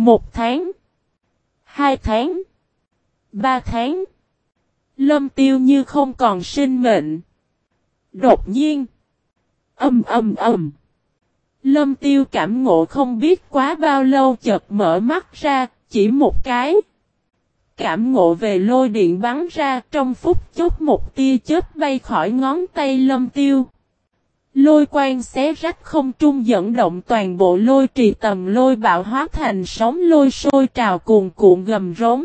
Một tháng. Hai tháng. Ba tháng. Lâm tiêu như không còn sinh mệnh. Đột nhiên. Âm âm âm. Lâm tiêu cảm ngộ không biết quá bao lâu chợt mở mắt ra, chỉ một cái. Cảm ngộ về lôi điện bắn ra trong phút chốc một tia chớp bay khỏi ngón tay lâm tiêu. Lôi quang xé rách không trung dẫn động toàn bộ lôi trì tầm lôi bạo hóa thành sóng lôi sôi trào cuồn cuộn gầm rống.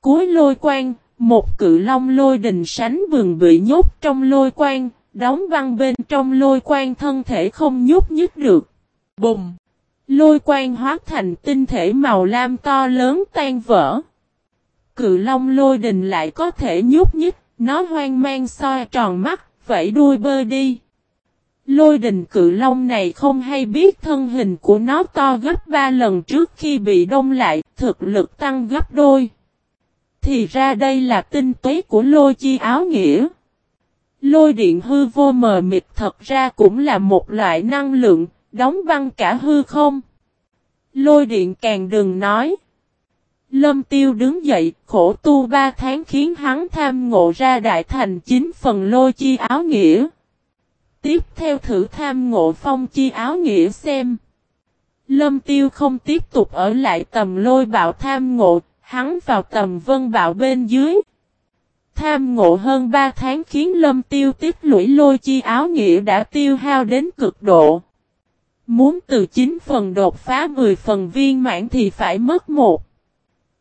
Cuối lôi quang, một cự long lôi đình sánh vườn bị nhốt trong lôi quang, đóng băng bên trong lôi quang thân thể không nhúc nhích được. Bùng! Lôi quang hóa thành tinh thể màu lam to lớn tan vỡ. Cự long lôi đình lại có thể nhúc nhích, nó hoang mang soi tròn mắt, vẫy đuôi bơi đi. Lôi đình cự long này không hay biết thân hình của nó to gấp 3 lần trước khi bị đông lại, thực lực tăng gấp đôi. Thì ra đây là tinh túy của lôi chi áo nghĩa. Lôi điện hư vô mờ mịt thật ra cũng là một loại năng lượng, đóng băng cả hư không. Lôi điện càng đừng nói. Lâm tiêu đứng dậy, khổ tu ba tháng khiến hắn tham ngộ ra đại thành chính phần lôi chi áo nghĩa. Tiếp theo thử tham ngộ phong chi áo nghĩa xem. Lâm tiêu không tiếp tục ở lại tầm lôi bạo tham ngộ, hắn vào tầm vân bạo bên dưới. Tham ngộ hơn 3 tháng khiến lâm tiêu tiếp lũy lôi chi áo nghĩa đã tiêu hao đến cực độ. Muốn từ 9 phần đột phá 10 phần viên mãn thì phải mất 1.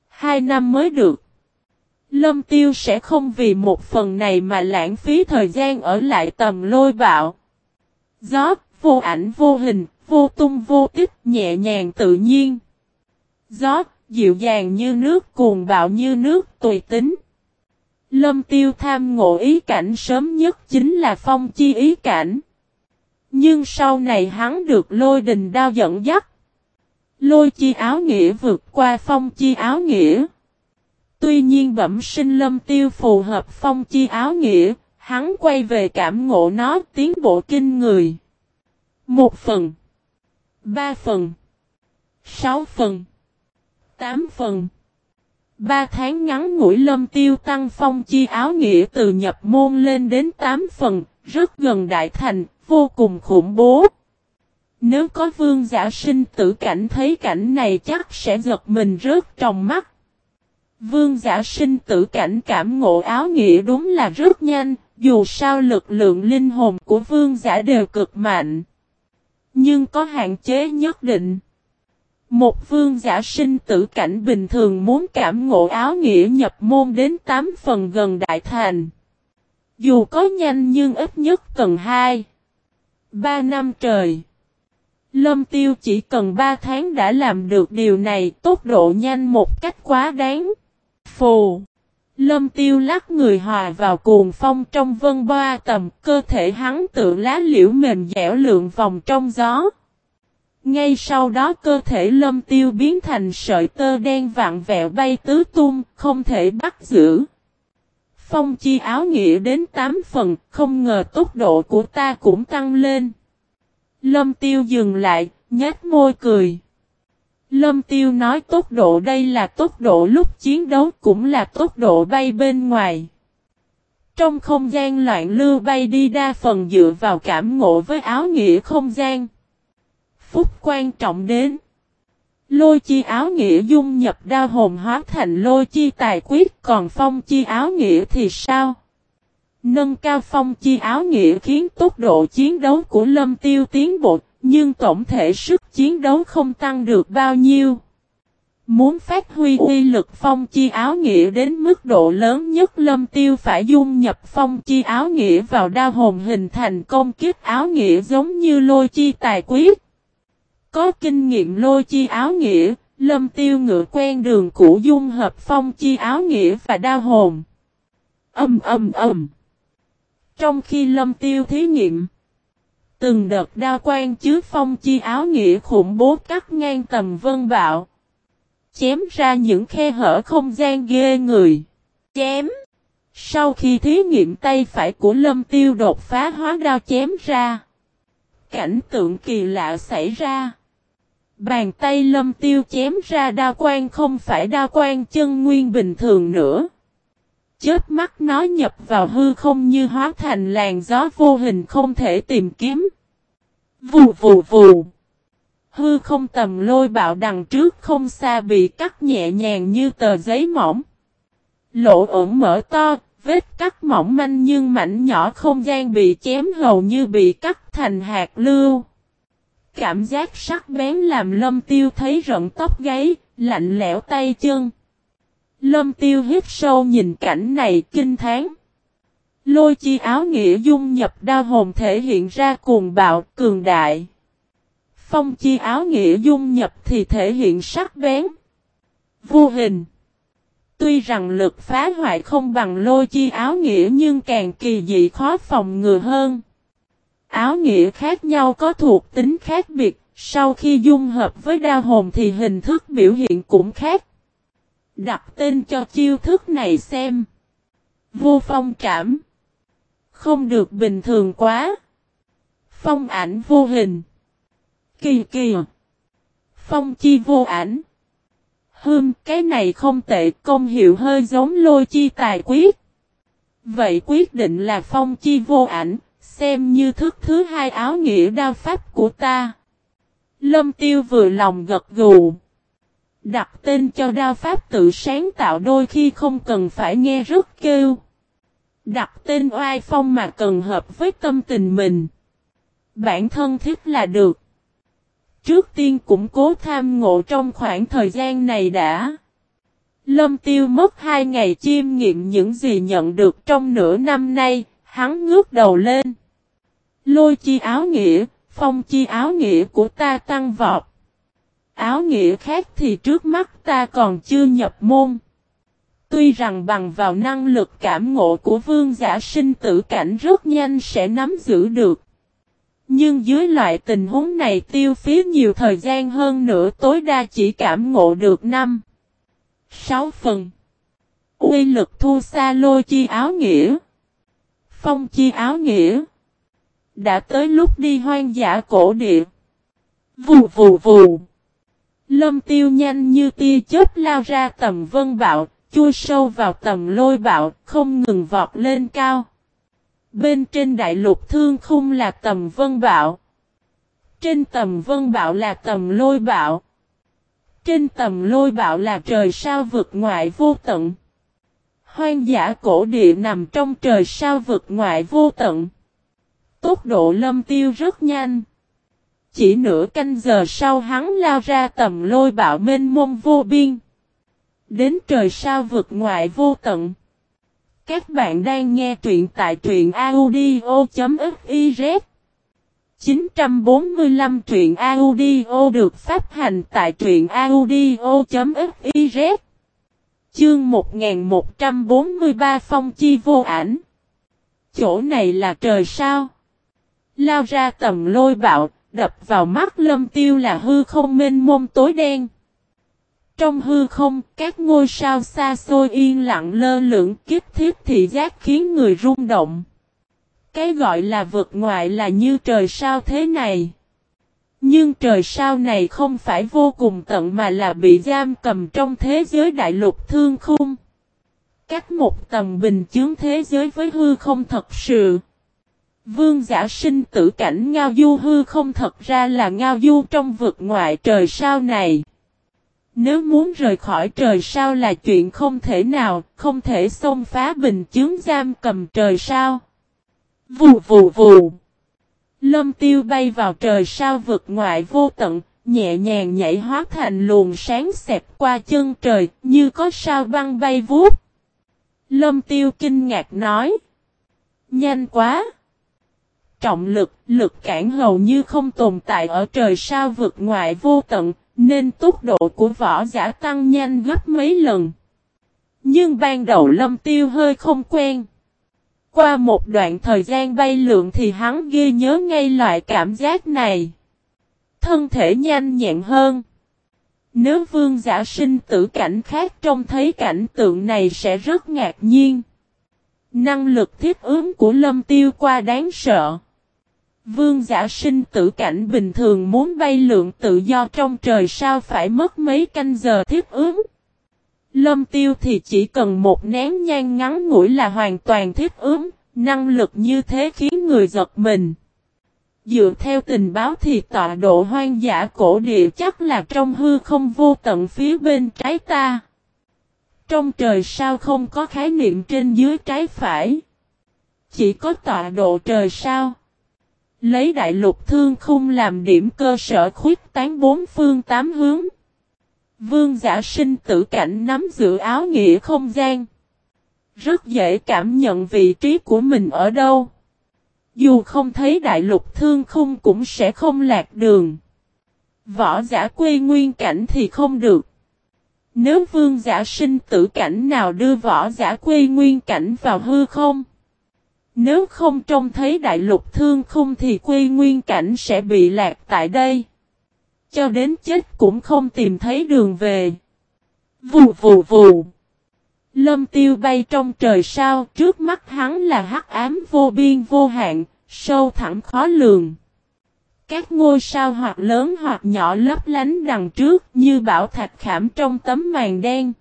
2 năm mới được. Lâm tiêu sẽ không vì một phần này mà lãng phí thời gian ở lại tầm lôi bạo. Gió, vô ảnh vô hình, vô tung vô tích, nhẹ nhàng tự nhiên. Gió, dịu dàng như nước, cuồng bạo như nước, tùy tính. Lâm tiêu tham ngộ ý cảnh sớm nhất chính là phong chi ý cảnh. Nhưng sau này hắn được lôi đình đao dẫn dắt. Lôi chi áo nghĩa vượt qua phong chi áo nghĩa. Tuy nhiên bẩm sinh lâm tiêu phù hợp phong chi áo nghĩa, hắn quay về cảm ngộ nó tiến bộ kinh người. Một phần. Ba phần. Sáu phần. Tám phần. Ba tháng ngắn ngủi lâm tiêu tăng phong chi áo nghĩa từ nhập môn lên đến tám phần, rất gần đại thành, vô cùng khủng bố. Nếu có vương giả sinh tử cảnh thấy cảnh này chắc sẽ giật mình rớt trong mắt. Vương giả sinh tử cảnh cảm ngộ áo nghĩa đúng là rất nhanh, dù sao lực lượng linh hồn của vương giả đều cực mạnh. Nhưng có hạn chế nhất định. Một vương giả sinh tử cảnh bình thường muốn cảm ngộ áo nghĩa nhập môn đến 8 phần gần đại thành. Dù có nhanh nhưng ít nhất cần 2. 3 năm trời. Lâm tiêu chỉ cần 3 tháng đã làm được điều này tốc độ nhanh một cách quá đáng. Phù. Lâm tiêu lắc người hòa vào cuồng phong trong vân ba tầm cơ thể hắn tự lá liễu mềm dẻo lượn vòng trong gió. Ngay sau đó cơ thể lâm tiêu biến thành sợi tơ đen vạn vẹo bay tứ tung, không thể bắt giữ. Phong chi áo nghĩa đến 8 phần, không ngờ tốc độ của ta cũng tăng lên. Lâm tiêu dừng lại, nhếch môi cười. Lâm tiêu nói tốc độ đây là tốc độ lúc chiến đấu cũng là tốc độ bay bên ngoài. Trong không gian loạn lưu bay đi đa phần dựa vào cảm ngộ với áo nghĩa không gian phút quan trọng đến. Lôi chi áo nghĩa dung nhập đa hồn hóa thành lôi chi tài quyết còn phong chi áo nghĩa thì sao? Nâng cao phong chi áo nghĩa khiến tốc độ chiến đấu của lâm tiêu tiến bộ, nhưng tổng thể sức chiến đấu không tăng được bao nhiêu. Muốn phát huy uy lực phong chi áo nghĩa đến mức độ lớn nhất lâm tiêu phải dung nhập phong chi áo nghĩa vào đao hồn hình thành công kiếp áo nghĩa giống như lôi chi tài quyết. Có kinh nghiệm lôi chi áo nghĩa, lâm tiêu ngựa quen đường cũ dung hợp phong chi áo nghĩa và đao hồn. Âm âm âm. Trong khi lâm tiêu thí nghiệm, từng đợt đao quan chứa phong chi áo nghĩa khủng bố cắt ngang tầm vân bạo. Chém ra những khe hở không gian ghê người. Chém. Sau khi thí nghiệm tay phải của lâm tiêu đột phá hóa đao chém ra. Cảnh tượng kỳ lạ xảy ra. Bàn tay lâm tiêu chém ra đao quan không phải đao quan chân nguyên bình thường nữa. Chết mắt nó nhập vào hư không như hóa thành làn gió vô hình không thể tìm kiếm. Vù vù vù. Hư không tầm lôi bạo đằng trước không xa bị cắt nhẹ nhàng như tờ giấy mỏng. Lỗ ẩn mở to, vết cắt mỏng manh nhưng mảnh nhỏ không gian bị chém hầu như bị cắt thành hạt lưu. Cảm giác sắc bén làm lâm tiêu thấy rận tóc gáy, lạnh lẽo tay chân. Lâm tiêu hít sâu nhìn cảnh này kinh thán. Lôi chi áo nghĩa dung nhập đao hồn thể hiện ra cuồng bạo cường đại. Phong chi áo nghĩa dung nhập thì thể hiện sắc bén. Vô hình. Tuy rằng lực phá hoại không bằng lôi chi áo nghĩa nhưng càng kỳ dị khó phòng ngừa hơn. Áo nghĩa khác nhau có thuộc tính khác biệt, sau khi dung hợp với đao hồn thì hình thức biểu hiện cũng khác. Đặt tên cho chiêu thức này xem. Vô phong trảm. Không được bình thường quá. Phong ảnh vô hình. Kỳ kỳ. Phong chi vô ảnh. Hương cái này không tệ công hiệu hơi giống lôi chi tài quyết. Vậy quyết định là phong chi vô ảnh, xem như thức thứ hai áo nghĩa đao pháp của ta. Lâm tiêu vừa lòng gật gù. Đặt tên cho đao pháp tự sáng tạo đôi khi không cần phải nghe rất kêu. Đặt tên oai phong mà cần hợp với tâm tình mình. Bản thân thích là được. Trước tiên cũng cố tham ngộ trong khoảng thời gian này đã. Lâm tiêu mất hai ngày chiêm nghiệm những gì nhận được trong nửa năm nay, hắn ngước đầu lên. Lôi chi áo nghĩa, phong chi áo nghĩa của ta tăng vọt. Áo nghĩa khác thì trước mắt ta còn chưa nhập môn. Tuy rằng bằng vào năng lực cảm ngộ của vương giả sinh tử cảnh rất nhanh sẽ nắm giữ được. Nhưng dưới loại tình huống này tiêu phí nhiều thời gian hơn nữa tối đa chỉ cảm ngộ được 5. 6 phần. Uy lực thu xa lôi chi áo nghĩa. Phong chi áo nghĩa. Đã tới lúc đi hoang dã cổ địa. Vù vù vù. Lâm tiêu nhanh như tia chớp lao ra tầm vân bạo, chui sâu vào tầm lôi bạo, không ngừng vọt lên cao. Bên trên đại lục thương khung là tầm vân bạo. Trên tầm vân bạo là tầm lôi bạo. Trên tầm lôi bạo là trời sao vực ngoại vô tận. Hoang dã cổ địa nằm trong trời sao vực ngoại vô tận. Tốc độ lâm tiêu rất nhanh. Chỉ nửa canh giờ sau hắn lao ra tầm lôi bạo mênh mông vô biên. Đến trời sao vực ngoại vô tận. Các bạn đang nghe truyện tại truyện audio.fiz 945 truyện audio được phát hành tại truyện audio.fiz Chương 1143 Phong Chi Vô Ảnh Chỗ này là trời sao? Lao ra tầm lôi bạo, đập vào mắt lâm tiêu là hư không mênh mông tối đen. Trong hư không, các ngôi sao xa xôi yên lặng lơ lửng kiếp thiết thị giác khiến người rung động. Cái gọi là vượt ngoại là như trời sao thế này. Nhưng trời sao này không phải vô cùng tận mà là bị giam cầm trong thế giới đại lục thương khung. Cách một tầng bình chướng thế giới với hư không thật sự. Vương giả sinh tử cảnh ngao du hư không thật ra là ngao du trong vực ngoại trời sao này. Nếu muốn rời khỏi trời sao là chuyện không thể nào, không thể xông phá bình chướng giam cầm trời sao. Vù vù vù. Lâm tiêu bay vào trời sao vực ngoại vô tận, nhẹ nhàng nhảy hóa thành luồng sáng xẹp qua chân trời, như có sao băng bay vuốt Lâm tiêu kinh ngạc nói. Nhanh quá! Trọng lực, lực cản hầu như không tồn tại ở trời sao vực ngoại vô tận, nên tốc độ của võ giả tăng nhanh gấp mấy lần. Nhưng ban đầu lâm tiêu hơi không quen. Qua một đoạn thời gian bay lượn thì hắn ghi nhớ ngay loại cảm giác này. Thân thể nhanh nhẹn hơn. Nếu vương giả sinh tử cảnh khác trông thấy cảnh tượng này sẽ rất ngạc nhiên. Năng lực thiết ứng của lâm tiêu qua đáng sợ. Vương giả sinh tử cảnh bình thường muốn bay lượng tự do trong trời sao phải mất mấy canh giờ thiết ứng. Lâm tiêu thì chỉ cần một nén nhang ngắn ngủi là hoàn toàn thiết ứng, năng lực như thế khiến người giật mình. Dựa theo tình báo thì tọa độ hoang dã cổ địa chắc là trong hư không vô tận phía bên trái ta. Trong trời sao không có khái niệm trên dưới trái phải. Chỉ có tọa độ trời sao. Lấy đại lục thương khung làm điểm cơ sở khuyết tán bốn phương tám hướng. Vương giả sinh tử cảnh nắm giữ áo nghĩa không gian. Rất dễ cảm nhận vị trí của mình ở đâu. Dù không thấy đại lục thương khung cũng sẽ không lạc đường. Võ giả quê nguyên cảnh thì không được. Nếu vương giả sinh tử cảnh nào đưa võ giả quê nguyên cảnh vào hư không? Nếu không trông thấy đại lục thương khung thì quê nguyên cảnh sẽ bị lạc tại đây. Cho đến chết cũng không tìm thấy đường về. Vù vù vù. Lâm tiêu bay trong trời sao, trước mắt hắn là hắc ám vô biên vô hạn, sâu thẳm khó lường. Các ngôi sao hoặc lớn hoặc nhỏ lấp lánh đằng trước như bảo thạch khảm trong tấm màn đen.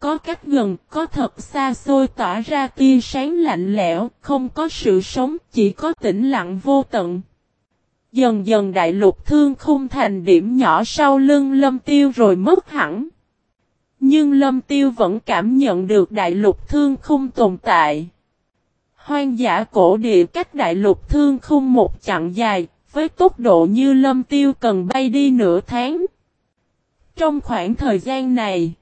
Có cách gần, có thật xa xôi tỏa ra tia sáng lạnh lẽo, không có sự sống, chỉ có tĩnh lặng vô tận. Dần dần đại lục thương khung thành điểm nhỏ sau lưng lâm tiêu rồi mất hẳn. Nhưng lâm tiêu vẫn cảm nhận được đại lục thương khung tồn tại. Hoang dã cổ địa cách đại lục thương khung một chặng dài, với tốc độ như lâm tiêu cần bay đi nửa tháng. Trong khoảng thời gian này,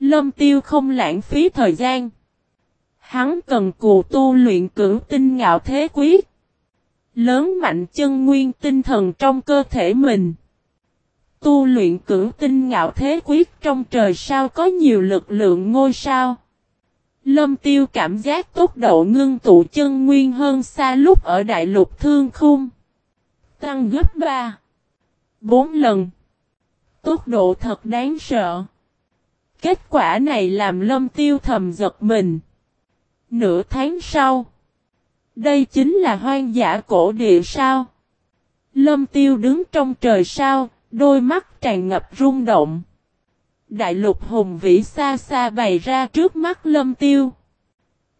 lâm tiêu không lãng phí thời gian. Hắn cần cù tu luyện cử tinh ngạo thế quyết. Lớn mạnh chân nguyên tinh thần trong cơ thể mình. Tu luyện cử tinh ngạo thế quyết trong trời sao có nhiều lực lượng ngôi sao. Lâm tiêu cảm giác tốc độ ngưng tụ chân nguyên hơn xa lúc ở đại lục thương khung. Tăng gấp 3. 4 lần. Tốc độ thật đáng sợ. Kết quả này làm lâm tiêu thầm giật mình. Nửa tháng sau. Đây chính là hoang dã cổ địa sao. Lâm tiêu đứng trong trời sao, đôi mắt tràn ngập rung động. Đại lục hùng vĩ xa xa bày ra trước mắt lâm tiêu.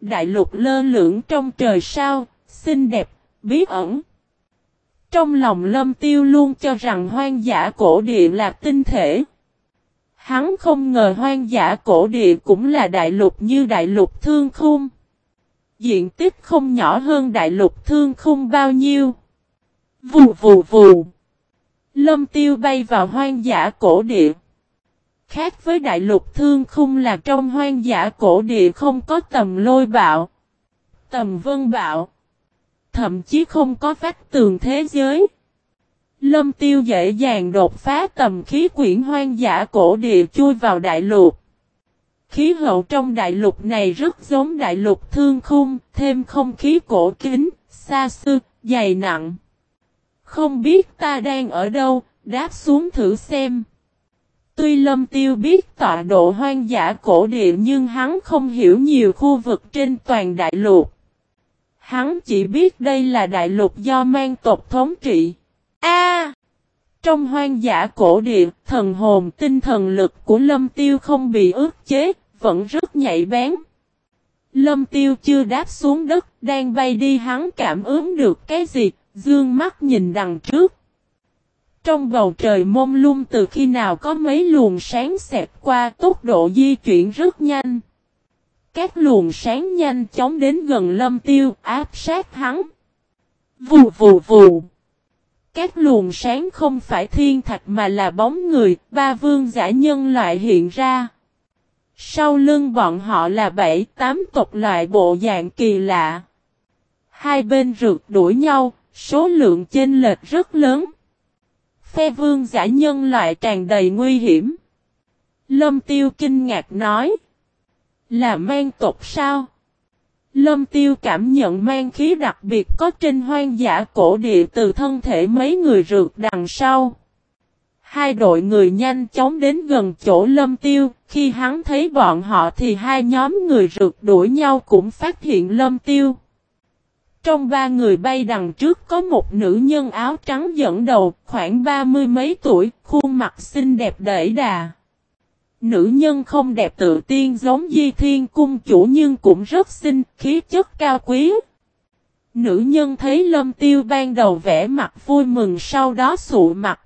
Đại lục lơ lửng trong trời sao, xinh đẹp, bí ẩn. Trong lòng lâm tiêu luôn cho rằng hoang dã cổ địa là tinh thể. Hắn không ngờ hoang dã cổ địa cũng là đại lục như đại lục thương khung. Diện tích không nhỏ hơn đại lục thương khung bao nhiêu. Vù vù vù. Lâm tiêu bay vào hoang dã cổ địa. Khác với đại lục thương khung là trong hoang dã cổ địa không có tầm lôi bạo. Tầm vân bạo. Thậm chí không có vách tường thế giới. Lâm tiêu dễ dàng đột phá tầm khí quyển hoang dã cổ địa chui vào đại lục. Khí hậu trong đại lục này rất giống đại lục thương khung, thêm không khí cổ kính, xa xưa, dày nặng. Không biết ta đang ở đâu, đáp xuống thử xem. Tuy lâm tiêu biết tọa độ hoang dã cổ địa nhưng hắn không hiểu nhiều khu vực trên toàn đại lục. Hắn chỉ biết đây là đại lục do mang tộc thống trị. A! trong hoang dã cổ địa, thần hồn tinh thần lực của lâm tiêu không bị ức chế, vẫn rất nhạy bén. Lâm tiêu chưa đáp xuống đất, đang bay đi hắn cảm ứng được cái gì, dương mắt nhìn đằng trước. Trong bầu trời mông lung từ khi nào có mấy luồng sáng xẹt qua tốc độ di chuyển rất nhanh. Các luồng sáng nhanh chóng đến gần lâm tiêu áp sát hắn. Vù vù vù. Các luồng sáng không phải thiên thạch mà là bóng người, ba vương giả nhân loại hiện ra. Sau lưng bọn họ là bảy tám tộc loại bộ dạng kỳ lạ. Hai bên rượt đuổi nhau, số lượng chênh lệch rất lớn. Phe vương giả nhân loại tràn đầy nguy hiểm. Lâm tiêu kinh ngạc nói. Là mang tộc sao? Lâm tiêu cảm nhận mang khí đặc biệt có trên hoang dã cổ địa từ thân thể mấy người rượt đằng sau. Hai đội người nhanh chóng đến gần chỗ lâm tiêu, khi hắn thấy bọn họ thì hai nhóm người rượt đuổi nhau cũng phát hiện lâm tiêu. Trong ba người bay đằng trước có một nữ nhân áo trắng dẫn đầu, khoảng ba mươi mấy tuổi, khuôn mặt xinh đẹp đẩy đà. Nữ nhân không đẹp tự tiên giống Di Thiên Cung chủ nhưng cũng rất xinh, khí chất cao quý. Nữ nhân thấy lâm tiêu ban đầu vẽ mặt vui mừng sau đó sụ mặt.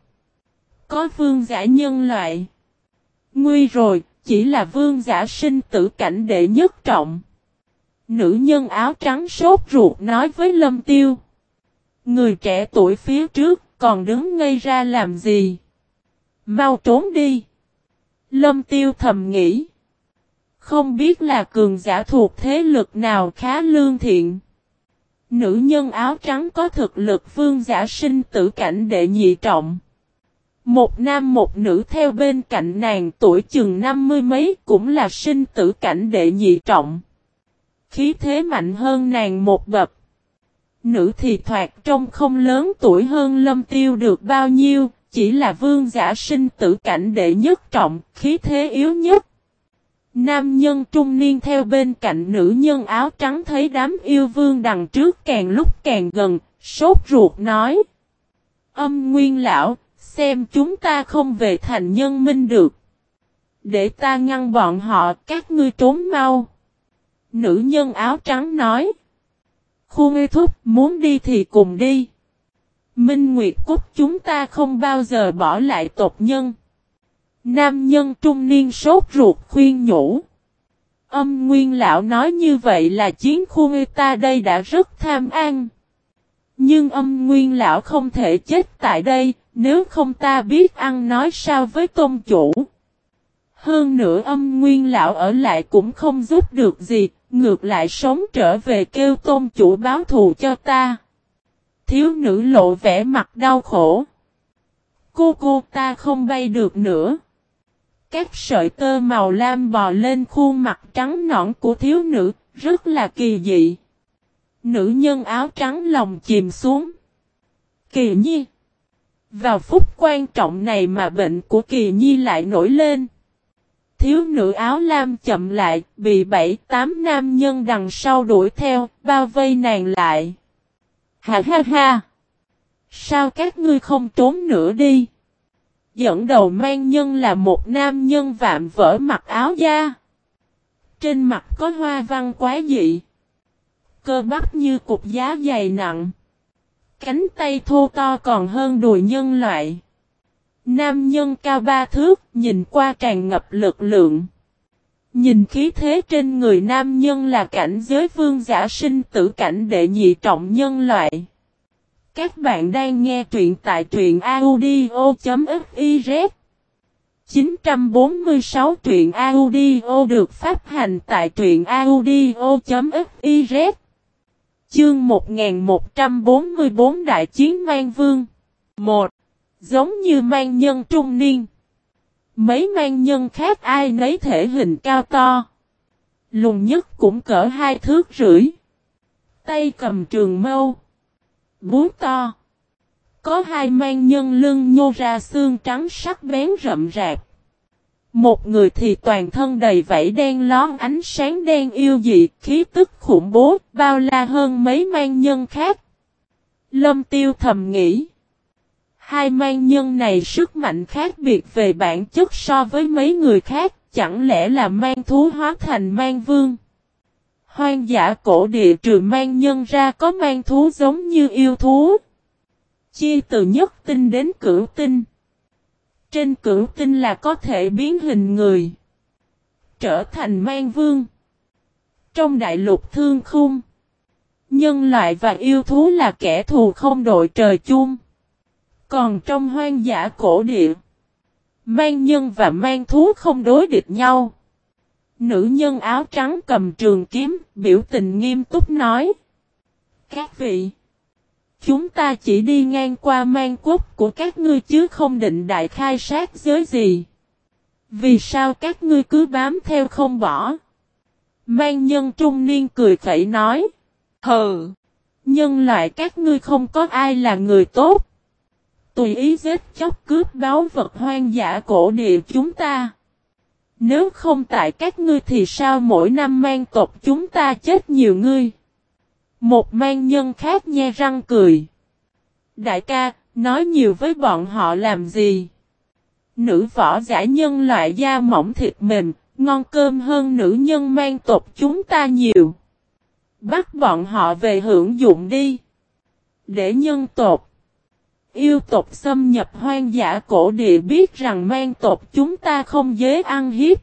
Có vương giả nhân loại. Nguy rồi, chỉ là vương giả sinh tử cảnh đệ nhất trọng. Nữ nhân áo trắng sốt ruột nói với lâm tiêu. Người trẻ tuổi phía trước còn đứng ngây ra làm gì? Mau trốn đi. Lâm tiêu thầm nghĩ. Không biết là cường giả thuộc thế lực nào khá lương thiện. Nữ nhân áo trắng có thực lực vương giả sinh tử cảnh đệ nhị trọng. Một nam một nữ theo bên cạnh nàng tuổi chừng năm mươi mấy cũng là sinh tử cảnh đệ nhị trọng. Khí thế mạnh hơn nàng một bậc. Nữ thì thoạt trông không lớn tuổi hơn lâm tiêu được bao nhiêu, chỉ là vương giả sinh tử cảnh đệ nhất trọng, khí thế yếu nhất. Nam nhân trung niên theo bên cạnh nữ nhân áo trắng thấy đám yêu vương đằng trước càng lúc càng gần, sốt ruột nói. Âm nguyên lão, xem chúng ta không về thành nhân minh được. Để ta ngăn bọn họ, các ngươi trốn mau. Nữ nhân áo trắng nói. Khu ngây thúc, muốn đi thì cùng đi. Minh Nguyệt Cúc chúng ta không bao giờ bỏ lại tộc nhân. Nam nhân trung niên sốt ruột khuyên nhủ. Âm nguyên lão nói như vậy là chiến khu người ta đây đã rất tham ăn. Nhưng âm nguyên lão không thể chết tại đây, nếu không ta biết ăn nói sao với tôn chủ. Hơn nữa âm nguyên lão ở lại cũng không giúp được gì, ngược lại sống trở về kêu tôn chủ báo thù cho ta. Thiếu nữ lộ vẻ mặt đau khổ. Cô cô ta không bay được nữa. Các sợi tơ màu lam bò lên khuôn mặt trắng nõn của thiếu nữ, rất là kỳ dị. Nữ nhân áo trắng lòng chìm xuống. Kỳ nhi. Vào phút quan trọng này mà bệnh của kỳ nhi lại nổi lên. Thiếu nữ áo lam chậm lại, bị bảy tám nam nhân đằng sau đuổi theo, bao vây nàng lại. Ha ha ha! Sao các ngươi không trốn nữa đi? Dẫn đầu mang nhân là một nam nhân vạm vỡ mặc áo da. Trên mặt có hoa văn quá dị. Cơ bắp như cục giá dày nặng. Cánh tay thô to còn hơn đùi nhân loại. Nam nhân cao ba thước, nhìn qua tràn ngập lực lượng. Nhìn khí thế trên người nam nhân là cảnh giới vương giả sinh tử cảnh đệ nhị trọng nhân loại. Các bạn đang nghe truyện tại truyện audio.fiz 946 truyện audio được phát hành tại truyện audio.fiz Chương 1144 Đại chiến Mang Vương 1. Giống như mang nhân trung niên Mấy mang nhân khác ai nấy thể hình cao to Lùng nhất cũng cỡ hai thước rưỡi Tay cầm trường mâu Bú to. Có hai mang nhân lưng nhô ra xương trắng sắc bén rậm rạc. Một người thì toàn thân đầy vảy đen lón ánh sáng đen yêu dị, khí tức khủng bố, bao la hơn mấy mang nhân khác. Lâm tiêu thầm nghĩ. Hai mang nhân này sức mạnh khác biệt về bản chất so với mấy người khác, chẳng lẽ là mang thú hóa thành mang vương. Hoang dã cổ địa trừ mang nhân ra có mang thú giống như yêu thú. Chia từ nhất tinh đến cửu tinh. Trên cửu tinh là có thể biến hình người. Trở thành mang vương. Trong đại lục thương khung. Nhân loại và yêu thú là kẻ thù không đội trời chung. Còn trong hoang dã cổ địa. Mang nhân và mang thú không đối địch nhau. Nữ nhân áo trắng cầm trường kiếm, biểu tình nghiêm túc nói. Các vị, chúng ta chỉ đi ngang qua mang quốc của các ngươi chứ không định đại khai sát giới gì. Vì sao các ngươi cứ bám theo không bỏ? Mang nhân trung niên cười khẩy nói. Hờ! nhân loại các ngươi không có ai là người tốt. Tùy ý giết chóc cướp báo vật hoang dã cổ địa chúng ta. Nếu không tại các ngươi thì sao mỗi năm mang tộc chúng ta chết nhiều ngươi? Một mang nhân khác nhe răng cười. Đại ca, nói nhiều với bọn họ làm gì? Nữ võ giả nhân loại da mỏng thịt mềm, ngon cơm hơn nữ nhân mang tộc chúng ta nhiều. Bắt bọn họ về hưởng dụng đi. Để nhân tộc. Yêu tộc xâm nhập hoang dã cổ địa biết rằng mang tộc chúng ta không dễ ăn hiếp.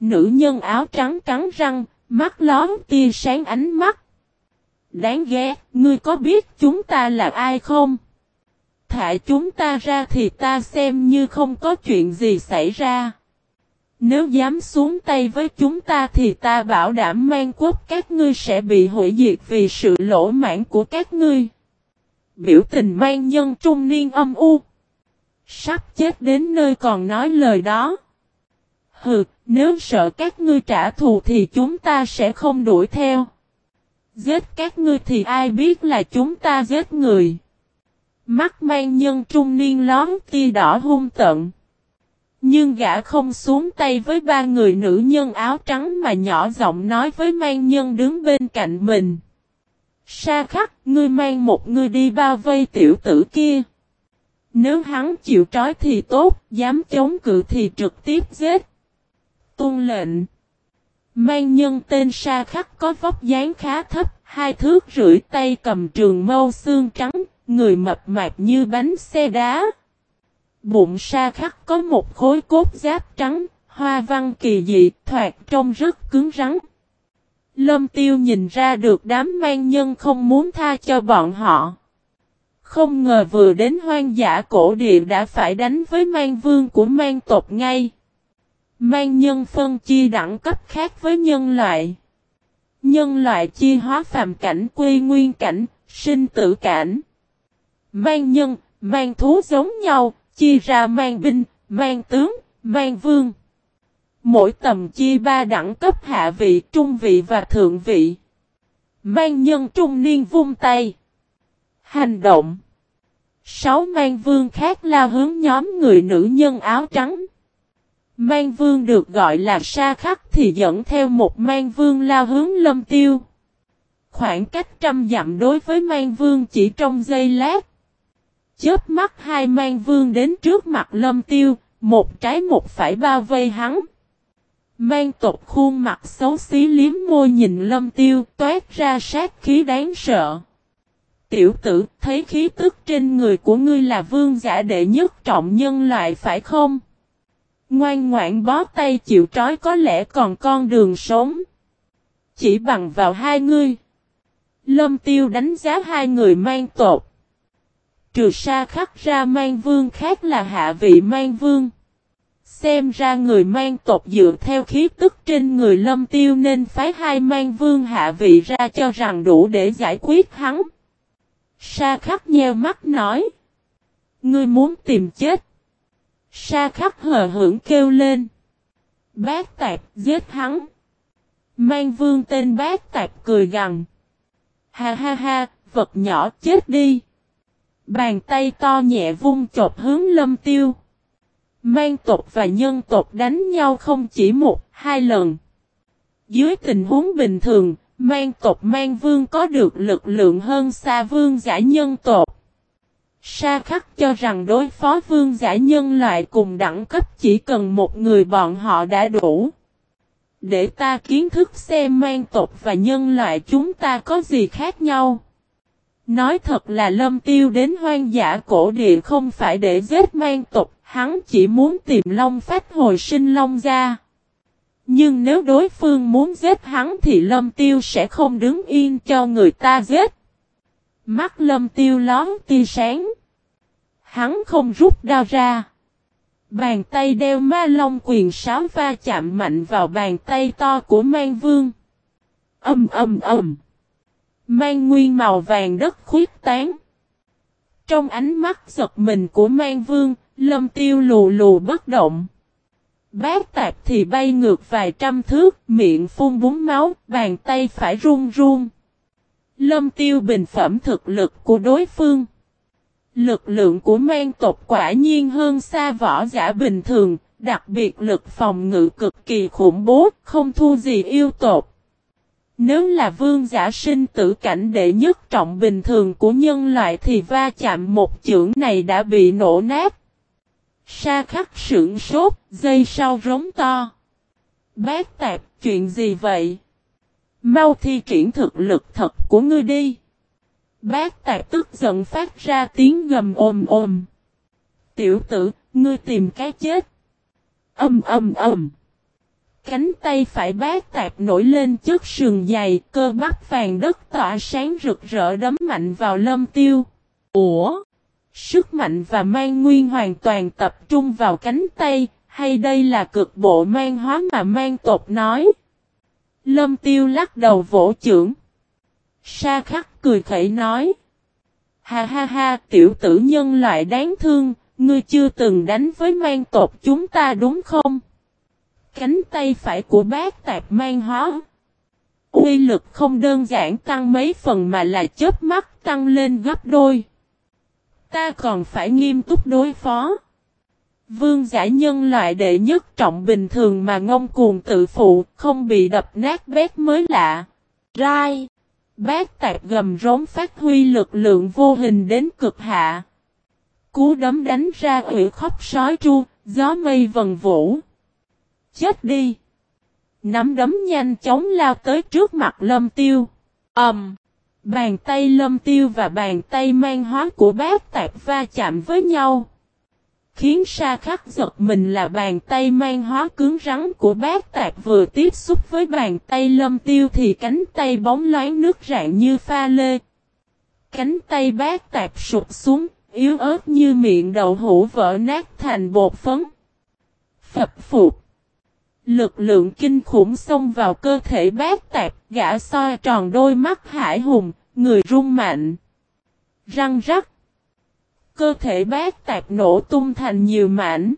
Nữ nhân áo trắng cắn răng, mắt lón tia sáng ánh mắt. Đáng ghét, ngươi có biết chúng ta là ai không? Thả chúng ta ra thì ta xem như không có chuyện gì xảy ra. Nếu dám xuống tay với chúng ta thì ta bảo đảm mang quốc các ngươi sẽ bị hủy diệt vì sự lỗ mãn của các ngươi. Biểu tình mang nhân trung niên âm u. Sắp chết đến nơi còn nói lời đó. Hừ, nếu sợ các ngươi trả thù thì chúng ta sẽ không đuổi theo. Giết các ngươi thì ai biết là chúng ta giết người. Mắt mang nhân trung niên lón tia đỏ hung tận. Nhưng gã không xuống tay với ba người nữ nhân áo trắng mà nhỏ giọng nói với mang nhân đứng bên cạnh mình. Sa khắc, ngươi mang một người đi bao vây tiểu tử kia. Nếu hắn chịu trói thì tốt, dám chống cự thì trực tiếp giết. Tôn lệnh. Mang nhân tên Sa khắc có vóc dáng khá thấp, hai thước rưỡi tay cầm trường mâu xương trắng, người mập mạp như bánh xe đá. Bụng Sa khắc có một khối cốt giáp trắng, hoa văn kỳ dị, thoạt trông rất cứng rắn. Lâm tiêu nhìn ra được đám mang nhân không muốn tha cho bọn họ. Không ngờ vừa đến hoang dã cổ địa đã phải đánh với mang vương của mang tộc ngay. Mang nhân phân chia đẳng cấp khác với nhân loại. Nhân loại chia hóa phàm cảnh quy nguyên cảnh, sinh tử cảnh. Mang nhân, mang thú giống nhau, chia ra mang binh, mang tướng, mang vương. Mỗi tầm chia ba đẳng cấp hạ vị, trung vị và thượng vị. Mang nhân trung niên vung tay. Hành động. Sáu mang vương khác la hướng nhóm người nữ nhân áo trắng. Mang vương được gọi là sa khắc thì dẫn theo một mang vương la hướng lâm tiêu. Khoảng cách trăm dặm đối với mang vương chỉ trong giây lát. Chớp mắt hai mang vương đến trước mặt lâm tiêu, một trái một phải bao vây hắn. Mang tộc khuôn mặt xấu xí liếm môi nhìn lâm tiêu, toát ra sát khí đáng sợ. Tiểu tử, thấy khí tức trên người của ngươi là vương giả đệ nhất trọng nhân loại phải không? Ngoan ngoãn bó tay chịu trói có lẽ còn con đường sống. Chỉ bằng vào hai ngươi. Lâm tiêu đánh giá hai người mang tột. Trừ xa khắc ra mang vương khác là hạ vị mang vương. Xem ra người mang tộc dựa theo khí tức trên người lâm tiêu nên phái hai mang vương hạ vị ra cho rằng đủ để giải quyết hắn. Sa khắc nheo mắt nói. Ngươi muốn tìm chết. Sa khắc hờ hưởng kêu lên. Bác tạp giết hắn. Mang vương tên bác tạp cười gằn. Ha ha ha, vật nhỏ chết đi. Bàn tay to nhẹ vung chộp hướng lâm tiêu. Mang tộc và nhân tộc đánh nhau không chỉ một, hai lần. Dưới tình huống bình thường, mang tộc mang vương có được lực lượng hơn xa vương giả nhân tộc. Sa khắc cho rằng đối phó vương giả nhân loại cùng đẳng cấp chỉ cần một người bọn họ đã đủ. Để ta kiến thức xem mang tộc và nhân loại chúng ta có gì khác nhau. Nói thật là lâm tiêu đến hoang dã cổ địa không phải để giết mang tộc, hắn chỉ muốn tìm long phách hồi sinh long ra. Nhưng nếu đối phương muốn giết hắn thì lâm tiêu sẽ không đứng yên cho người ta giết. Mắt lâm tiêu lón tia sáng. Hắn không rút đao ra. Bàn tay đeo ma long quyền sáo va chạm mạnh vào bàn tay to của mang vương. Âm âm âm. Mang nguyên màu vàng đất khuyết tán. Trong ánh mắt giật mình của mang vương, lâm tiêu lù lù bất động. Bát tạp thì bay ngược vài trăm thước, miệng phun bún máu, bàn tay phải run run. Lâm tiêu bình phẩm thực lực của đối phương. Lực lượng của mang tộc quả nhiên hơn xa võ giả bình thường, đặc biệt lực phòng ngự cực kỳ khủng bố, không thua gì yêu tộc. Nếu là vương giả sinh tử cảnh đệ nhất trọng bình thường của nhân loại thì va chạm một chưởng này đã bị nổ nát. Sa khắc sưởng sốt, dây sau rống to. Bác tạp, chuyện gì vậy? Mau thi triển thực lực thật của ngươi đi. Bác tạp tức giận phát ra tiếng gầm ồm ồm. Tiểu tử, ngươi tìm cái chết. Âm âm âm. Cánh tay phải bác tạp nổi lên chất sườn dày, cơ bắp vàng đất tỏa sáng rực rỡ đấm mạnh vào lâm tiêu. Ủa? Sức mạnh và mang nguyên hoàn toàn tập trung vào cánh tay, hay đây là cực bộ mang hóa mà mang tộc nói? Lâm tiêu lắc đầu vỗ trưởng. Sa khắc cười khẩy nói. Ha ha ha, tiểu tử nhân loại đáng thương, ngươi chưa từng đánh với mang tộc chúng ta đúng không? Cánh tay phải của bác tạp mang hóa. Uy lực không đơn giản tăng mấy phần mà là chớp mắt tăng lên gấp đôi. Ta còn phải nghiêm túc đối phó. Vương giả nhân loại đệ nhất trọng bình thường mà ngông cuồng tự phụ, không bị đập nát bét mới lạ. Rai. Bác tạp gầm rống phát huy lực lượng vô hình đến cực hạ. Cú đấm đánh ra ủy khóc sói tru, gió mây vần vũ. Chết đi. Nắm đấm nhanh chóng lao tới trước mặt lâm tiêu. ầm Um. Bàn tay lâm tiêu và bàn tay mang hóa của bác tạp va chạm với nhau. Khiến sa khắc giật mình là bàn tay mang hóa cứng rắn của bác tạp vừa tiếp xúc với bàn tay lâm tiêu thì cánh tay bóng loáng nước rạng như pha lê. Cánh tay bác tạp sụp xuống, yếu ớt như miệng đậu hũ vỡ nát thành bột phấn. Phập phục. Lực lượng kinh khủng xông vào cơ thể bát tạp, gã soi tròn đôi mắt hải hùng, người rung mạnh. Răng rắc. Cơ thể bát tạp nổ tung thành nhiều mảnh.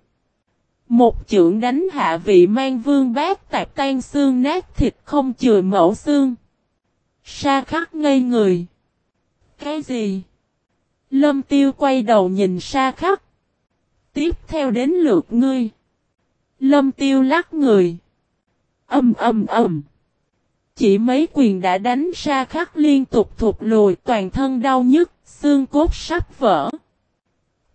Một chưởng đánh hạ vị mang vương bát tạp tan xương nát thịt không chừa mẫu xương. Sa khắc ngây người. Cái gì? Lâm tiêu quay đầu nhìn sa khắc. Tiếp theo đến lượt ngươi. Lâm tiêu lắc người. Âm âm âm. Chỉ mấy quyền đã đánh ra khắc liên tục thụt lùi toàn thân đau nhức, xương cốt sắp vỡ.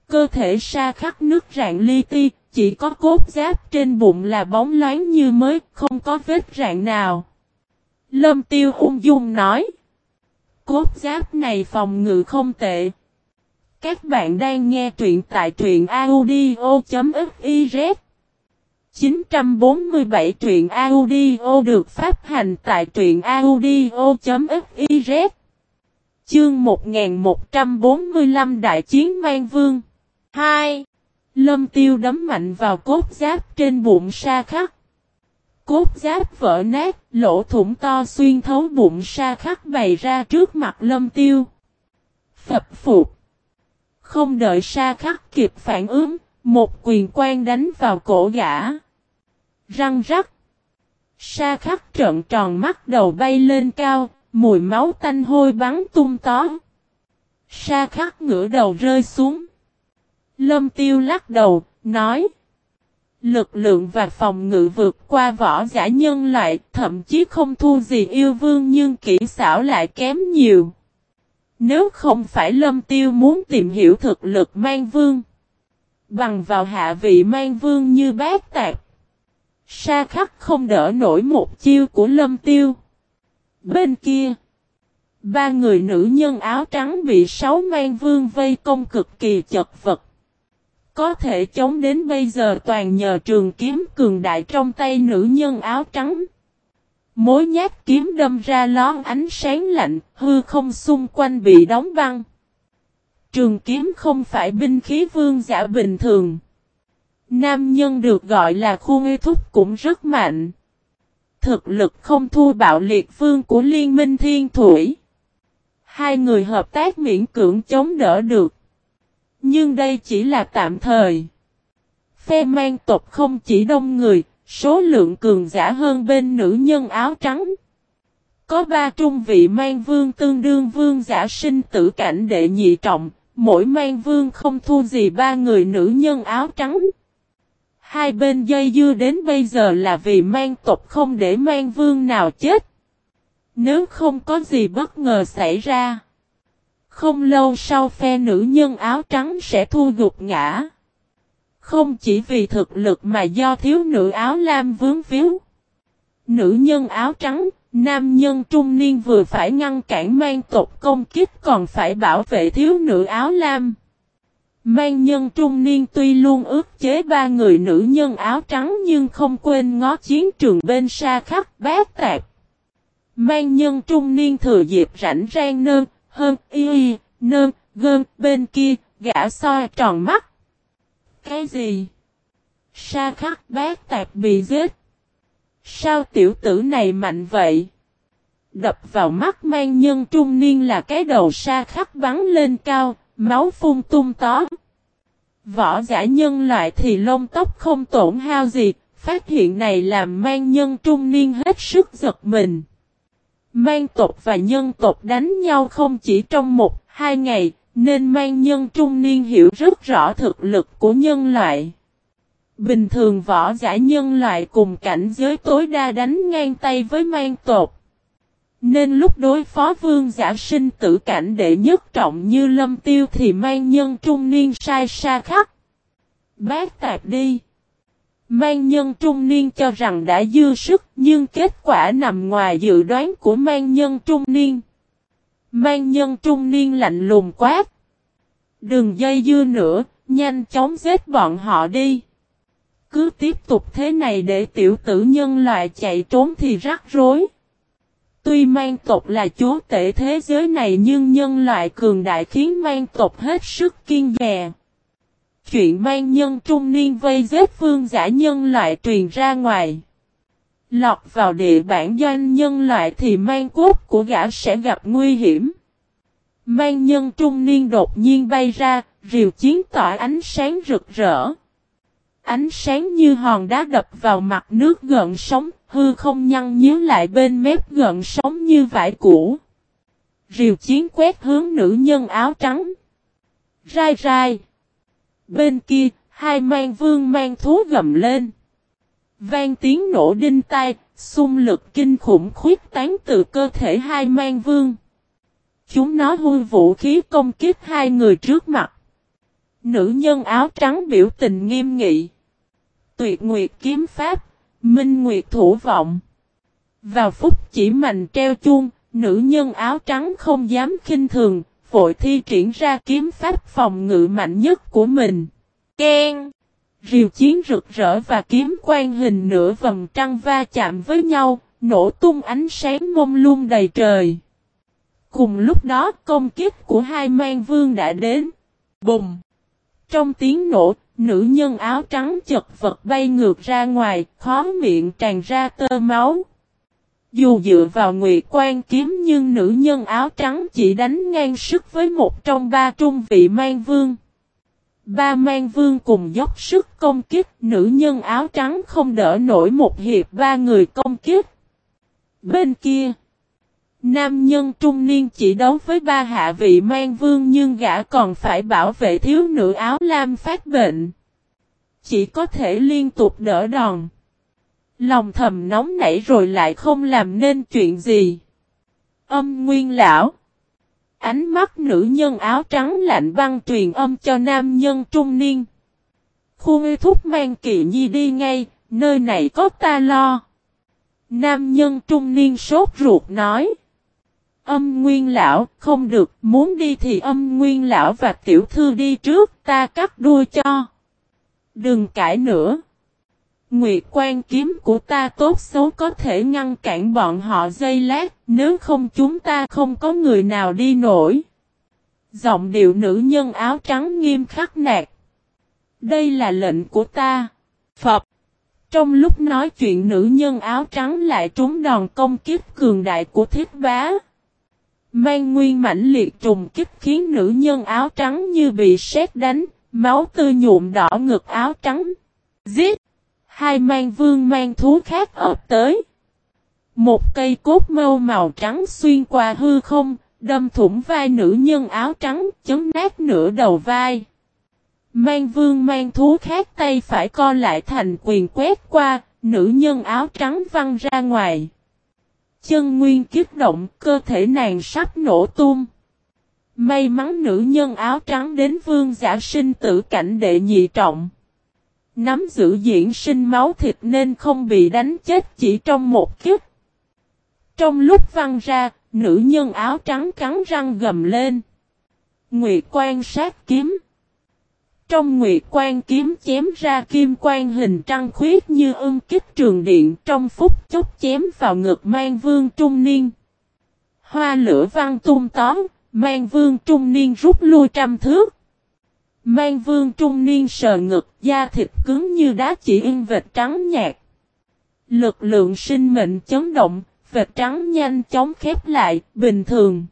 Cơ thể sa khắc nước rạn li ti, chỉ có cốt giáp trên bụng là bóng loáng như mới, không có vết rạn nào. Lâm tiêu ung dung nói. Cốt giáp này phòng ngự không tệ. Các bạn đang nghe truyện tại truyện audio.fif 947 truyện audio được phát hành tại truyện audio.fiz Chương 1145 Đại chiến Mang Vương 2. Lâm tiêu đấm mạnh vào cốt giáp trên bụng sa khắc. Cốt giáp vỡ nát, lỗ thủng to xuyên thấu bụng sa khắc bày ra trước mặt lâm tiêu. Phập phục. Không đợi sa khắc kịp phản ứng, một quyền quan đánh vào cổ gã. Răng rắc. Sa khắc trợn tròn mắt đầu bay lên cao, mùi máu tanh hôi bắn tung tó. Sa khắc ngửa đầu rơi xuống. Lâm tiêu lắc đầu, nói. Lực lượng và phòng ngự vượt qua võ giả nhân loại, thậm chí không thua gì yêu vương nhưng kỹ xảo lại kém nhiều. Nếu không phải lâm tiêu muốn tìm hiểu thực lực mang vương. Bằng vào hạ vị mang vương như bát tạc. Sa khắc không đỡ nổi một chiêu của lâm tiêu. Bên kia. Ba người nữ nhân áo trắng bị sáu mang vương vây công cực kỳ chật vật. Có thể chống đến bây giờ toàn nhờ trường kiếm cường đại trong tay nữ nhân áo trắng. Mối nhát kiếm đâm ra lón ánh sáng lạnh, hư không xung quanh bị đóng băng. Trường kiếm không phải binh khí vương giả bình thường. Nam nhân được gọi là khu ngư thúc cũng rất mạnh. Thực lực không thua bạo liệt vương của liên minh thiên thủy. Hai người hợp tác miễn cưỡng chống đỡ được. Nhưng đây chỉ là tạm thời. Phe mang tộc không chỉ đông người, số lượng cường giả hơn bên nữ nhân áo trắng. Có ba trung vị mang vương tương đương vương giả sinh tử cảnh đệ nhị trọng, mỗi mang vương không thua gì ba người nữ nhân áo trắng. Hai bên dây dưa đến bây giờ là vì mang tộc không để mang vương nào chết. Nếu không có gì bất ngờ xảy ra. Không lâu sau phe nữ nhân áo trắng sẽ thu gục ngã. Không chỉ vì thực lực mà do thiếu nữ áo lam vướng víu. Nữ nhân áo trắng, nam nhân trung niên vừa phải ngăn cản mang tộc công kích còn phải bảo vệ thiếu nữ áo lam. Mang nhân trung niên tuy luôn ước chế ba người nữ nhân áo trắng nhưng không quên ngó chiến trường bên xa khắp bát tạc. Mang nhân trung niên thừa dịp rảnh rang nơn, hơn y y, nơn, gơn, bên kia, gã soi tròn mắt. Cái gì? Sa khắc bát tạc bị giết. Sao tiểu tử này mạnh vậy? Đập vào mắt mang nhân trung niên là cái đầu sa khắc bắn lên cao, máu phun tung tó. Võ giả nhân loại thì lông tóc không tổn hao gì, phát hiện này làm mang nhân trung niên hết sức giật mình. Mang tộc và nhân tộc đánh nhau không chỉ trong một, hai ngày, nên mang nhân trung niên hiểu rất rõ thực lực của nhân loại. Bình thường võ giả nhân loại cùng cảnh giới tối đa đánh ngang tay với mang tộc. Nên lúc đối phó vương giả sinh tử cảnh đệ nhất trọng như lâm tiêu thì mang nhân trung niên sai xa khắc. Bác tạp đi. Mang nhân trung niên cho rằng đã dư sức nhưng kết quả nằm ngoài dự đoán của mang nhân trung niên. Mang nhân trung niên lạnh lùng quát. Đừng dây dưa nữa, nhanh chóng giết bọn họ đi. Cứ tiếp tục thế này để tiểu tử nhân loại chạy trốn thì rắc rối. Tuy mang tộc là chúa tể thế giới này nhưng nhân loại cường đại khiến mang tộc hết sức kiên dè. Chuyện mang nhân trung niên vây giết phương giả nhân loại truyền ra ngoài. Lọt vào địa bản doanh nhân loại thì mang cốt của gã sẽ gặp nguy hiểm. Mang nhân trung niên đột nhiên bay ra, rìu chiến tỏa ánh sáng rực rỡ. Ánh sáng như hòn đá đập vào mặt nước gợn sóng, hư không nhăn nhíu lại bên mép gợn sóng như vải cũ. Rìu chiến quét hướng nữ nhân áo trắng. Rai rai. Bên kia, hai mang vương mang thú gầm lên. Vang tiếng nổ đinh tai, xung lực kinh khủng khuyết tán từ cơ thể hai mang vương. Chúng nó hôi vũ khí công kích hai người trước mặt. Nữ nhân áo trắng biểu tình nghiêm nghị. Tuyệt nguyệt kiếm pháp, minh nguyệt thủ vọng. Vào phút chỉ mạnh treo chuông, nữ nhân áo trắng không dám khinh thường, vội thi triển ra kiếm pháp phòng ngự mạnh nhất của mình. Ken! Rìu chiến rực rỡ và kiếm quan hình nửa vầng trăng va chạm với nhau, nổ tung ánh sáng mông lung đầy trời. Cùng lúc đó công kích của hai mang vương đã đến. Bùng! Trong tiếng nổ, nữ nhân áo trắng chật vật bay ngược ra ngoài, khó miệng tràn ra tơ máu. Dù dựa vào nguyệt quan kiếm nhưng nữ nhân áo trắng chỉ đánh ngang sức với một trong ba trung vị mang vương. Ba mang vương cùng dốc sức công kích, nữ nhân áo trắng không đỡ nổi một hiệp ba người công kích. Bên kia, nam nhân trung niên chỉ đấu với ba hạ vị mang vương nhưng gã còn phải bảo vệ thiếu nữ áo lam phát bệnh. Chỉ có thể liên tục đỡ đòn. Lòng thầm nóng nảy rồi lại không làm nên chuyện gì. Âm nguyên lão. Ánh mắt nữ nhân áo trắng lạnh băng truyền âm cho nam nhân trung niên. Khu thúc mang kỳ nhi đi ngay, nơi này có ta lo. Nam nhân trung niên sốt ruột nói. Âm nguyên lão, không được, muốn đi thì âm nguyên lão và tiểu thư đi trước, ta cắt đuôi cho. Đừng cãi nữa. Nguyệt quan kiếm của ta tốt xấu có thể ngăn cản bọn họ dây lát, nếu không chúng ta không có người nào đi nổi. Giọng điệu nữ nhân áo trắng nghiêm khắc nạt. Đây là lệnh của ta. Phật. Trong lúc nói chuyện nữ nhân áo trắng lại trúng đòn công kiếp cường đại của thiết bá. Mang nguyên mãnh liệt trùng kích khiến nữ nhân áo trắng như bị sét đánh, máu tươi nhuộm đỏ ngực áo trắng. Giết! Hai mang vương mang thú khác ập tới. Một cây cốt mâu màu trắng xuyên qua hư không, đâm thủng vai nữ nhân áo trắng, chấn nát nửa đầu vai. Mang vương mang thú khác tay phải co lại thành quyền quét qua, nữ nhân áo trắng văng ra ngoài. Chân nguyên kích động, cơ thể nàng sắp nổ tung. May mắn nữ nhân áo trắng đến vương giả sinh tử cảnh đệ nhị trọng. Nắm giữ diễn sinh máu thịt nên không bị đánh chết chỉ trong một kiếp. Trong lúc văng ra, nữ nhân áo trắng cắn răng gầm lên. Nguyệt quan sát kiếm. Trong nguyệt quan kiếm chém ra kim quan hình trăng khuyết như ưng kích trường điện trong phút chốc chém vào ngực mang vương trung niên. Hoa lửa văng tung tóm, mang vương trung niên rút lui trăm thước. Mang vương trung niên sờ ngực, da thịt cứng như đá chỉ in vệt trắng nhạt. Lực lượng sinh mệnh chấn động, vệt trắng nhanh chóng khép lại, bình thường.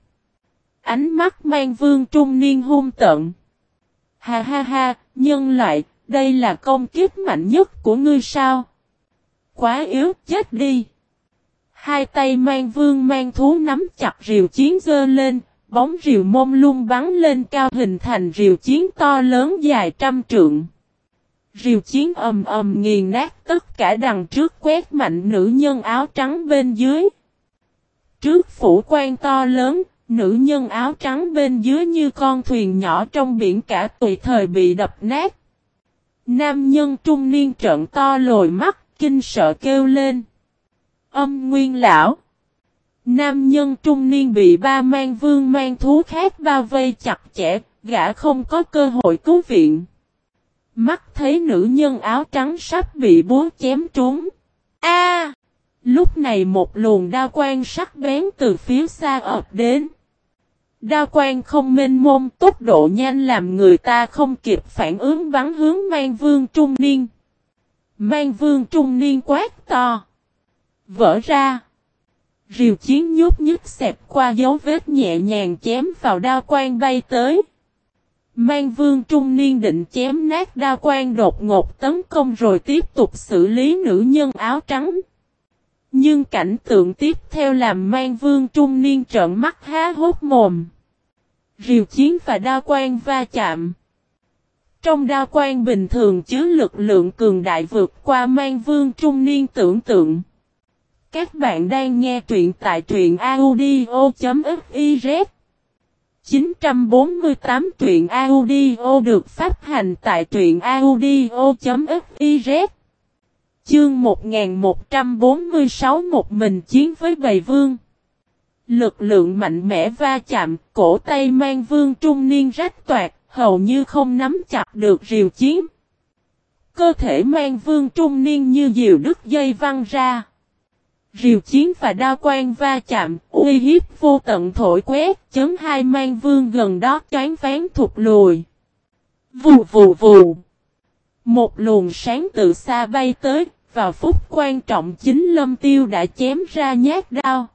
Ánh mắt mang vương trung niên hung tận. Ha ha ha, nhân loại, đây là công kiếp mạnh nhất của ngươi sao? Quá yếu, chết đi. Hai tay mang vương mang thú nắm chặt rìu chiến dơ lên, bóng rìu mông lung bắn lên cao hình thành rìu chiến to lớn dài trăm trượng. Rìu chiến ầm ầm nghiền nát tất cả đằng trước quét mạnh nữ nhân áo trắng bên dưới. Trước phủ quan to lớn, nữ nhân áo trắng bên dưới như con thuyền nhỏ trong biển cả tùy thời bị đập nát. Nam nhân trung niên trợn to lồi mắt, kinh sợ kêu lên. Âm nguyên lão. Nam nhân trung niên bị ba mang vương mang thú khác bao vây chặt chẽ, gã không có cơ hội cứu viện. Mắt thấy nữ nhân áo trắng sắp bị búa chém trúng. A! lúc này một luồng đao quan sắc bén từ phía xa ập đến đa quan không minh môn tốc độ nhanh làm người ta không kịp phản ứng, bắn hướng mang vương trung niên. Mang vương trung niên quát to. Vỡ ra. Rìu chiến nhút nhứt xẹp qua dấu vết nhẹ nhàng chém vào đao quan bay tới. Mang vương trung niên định chém nát đao quan đột ngột tấn công rồi tiếp tục xử lý nữ nhân áo trắng. Nhưng cảnh tượng tiếp theo làm mang vương trung niên trợn mắt há hốt mồm. Rìu chiến và đao quan va chạm. Trong đao quan bình thường chứa lực lượng cường đại vượt qua mang vương trung niên tưởng tượng. Các bạn đang nghe truyện tại truyện audio.fiz 948 truyện audio được phát hành tại truyện audio.fiz Chương 1146 một mình chiến với bầy vương Lực lượng mạnh mẽ va chạm, cổ tay mang vương trung niên rách toạt, hầu như không nắm chặt được rìu chiến. Cơ thể mang vương trung niên như diều đứt dây văng ra. Rìu chiến và đao quan va chạm, uy hiếp vô tận thổi quét, chấn hai mang vương gần đó choáng ván thụt lùi. Vù vù vù. Một luồng sáng từ xa bay tới, vào phút quan trọng chính lâm tiêu đã chém ra nhát đao.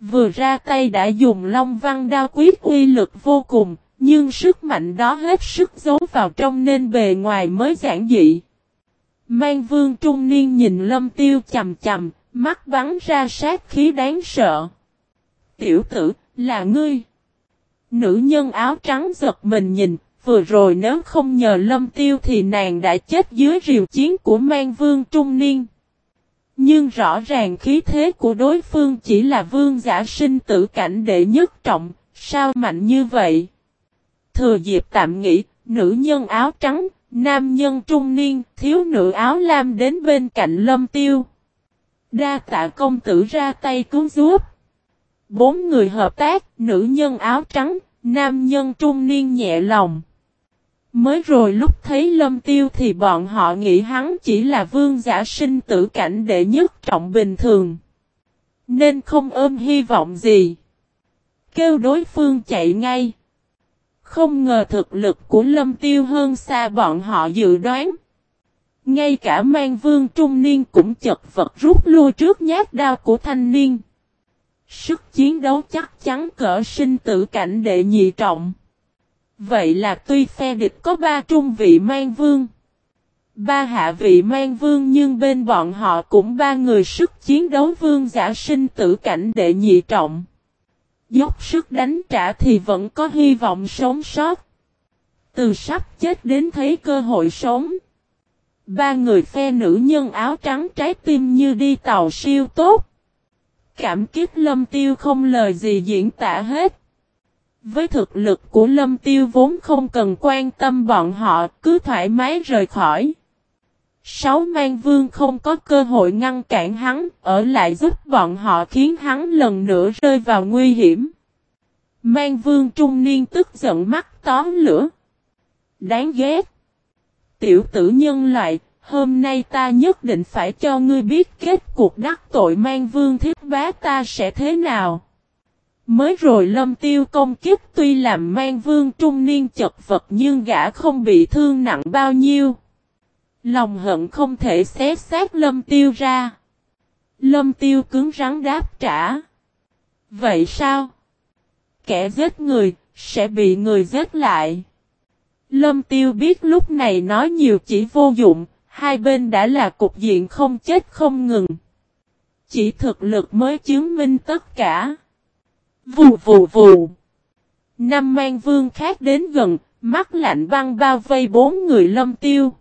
Vừa ra tay đã dùng long văn đao quyết uy lực vô cùng, nhưng sức mạnh đó hết sức giấu vào trong nên bề ngoài mới giản dị. Mang vương trung niên nhìn lâm tiêu chầm chầm, mắt bắn ra sát khí đáng sợ. Tiểu tử, là ngươi. Nữ nhân áo trắng giật mình nhìn, vừa rồi nếu không nhờ lâm tiêu thì nàng đã chết dưới rìu chiến của mang vương trung niên. Nhưng rõ ràng khí thế của đối phương chỉ là vương giả sinh tử cảnh đệ nhất trọng, sao mạnh như vậy? Thừa dịp tạm nghĩ, nữ nhân áo trắng, nam nhân trung niên, thiếu nữ áo lam đến bên cạnh lâm tiêu. Đa tạ công tử ra tay cứu giúp. Bốn người hợp tác, nữ nhân áo trắng, nam nhân trung niên nhẹ lòng. Mới rồi lúc thấy lâm tiêu thì bọn họ nghĩ hắn chỉ là vương giả sinh tử cảnh đệ nhất trọng bình thường. Nên không ôm hy vọng gì. Kêu đối phương chạy ngay. Không ngờ thực lực của lâm tiêu hơn xa bọn họ dự đoán. Ngay cả mang vương trung niên cũng chật vật rút lui trước nhát đao của thanh niên. Sức chiến đấu chắc chắn cỡ sinh tử cảnh đệ nhị trọng. Vậy là tuy phe địch có ba trung vị mang vương. Ba hạ vị mang vương, nhưng bên bọn họ cũng ba người sức chiến đấu vương giả sinh tử cảnh đệ nhị trọng. Dốc sức đánh trả thì vẫn có hy vọng sống sót. Từ sắp chết đến thấy cơ hội sống. Ba người phe nữ nhân áo trắng trái tim như đi tàu siêu tốt. Cảm kiếp lâm tiêu không lời gì diễn tả hết. Với thực lực của lâm tiêu vốn không cần quan tâm bọn họ cứ thoải mái rời khỏi. Sáu mang vương không có cơ hội ngăn cản hắn, ở lại giúp bọn họ khiến hắn lần nữa rơi vào nguy hiểm. Mang vương trung niên tức giận mắt tóm lửa. Đáng ghét. Tiểu tử nhân loại, hôm nay ta nhất định phải cho ngươi biết kết cuộc đắc tội mang vương thiết bá ta sẽ thế nào. Mới rồi lâm tiêu công kiếp tuy làm mang vương trung niên chật vật nhưng gã không bị thương nặng bao nhiêu. Lòng hận không thể xé xác lâm tiêu ra. Lâm tiêu cứng rắn đáp trả. Vậy sao? Kẻ giết người, sẽ bị người giết lại. Lâm tiêu biết lúc này nói nhiều chỉ vô dụng, hai bên đã là cục diện không chết không ngừng. Chỉ thực lực mới chứng minh tất cả. Vù vù vù. Năm mang vương khác đến gần, mắt lạnh băng bao vây bốn người lâm tiêu.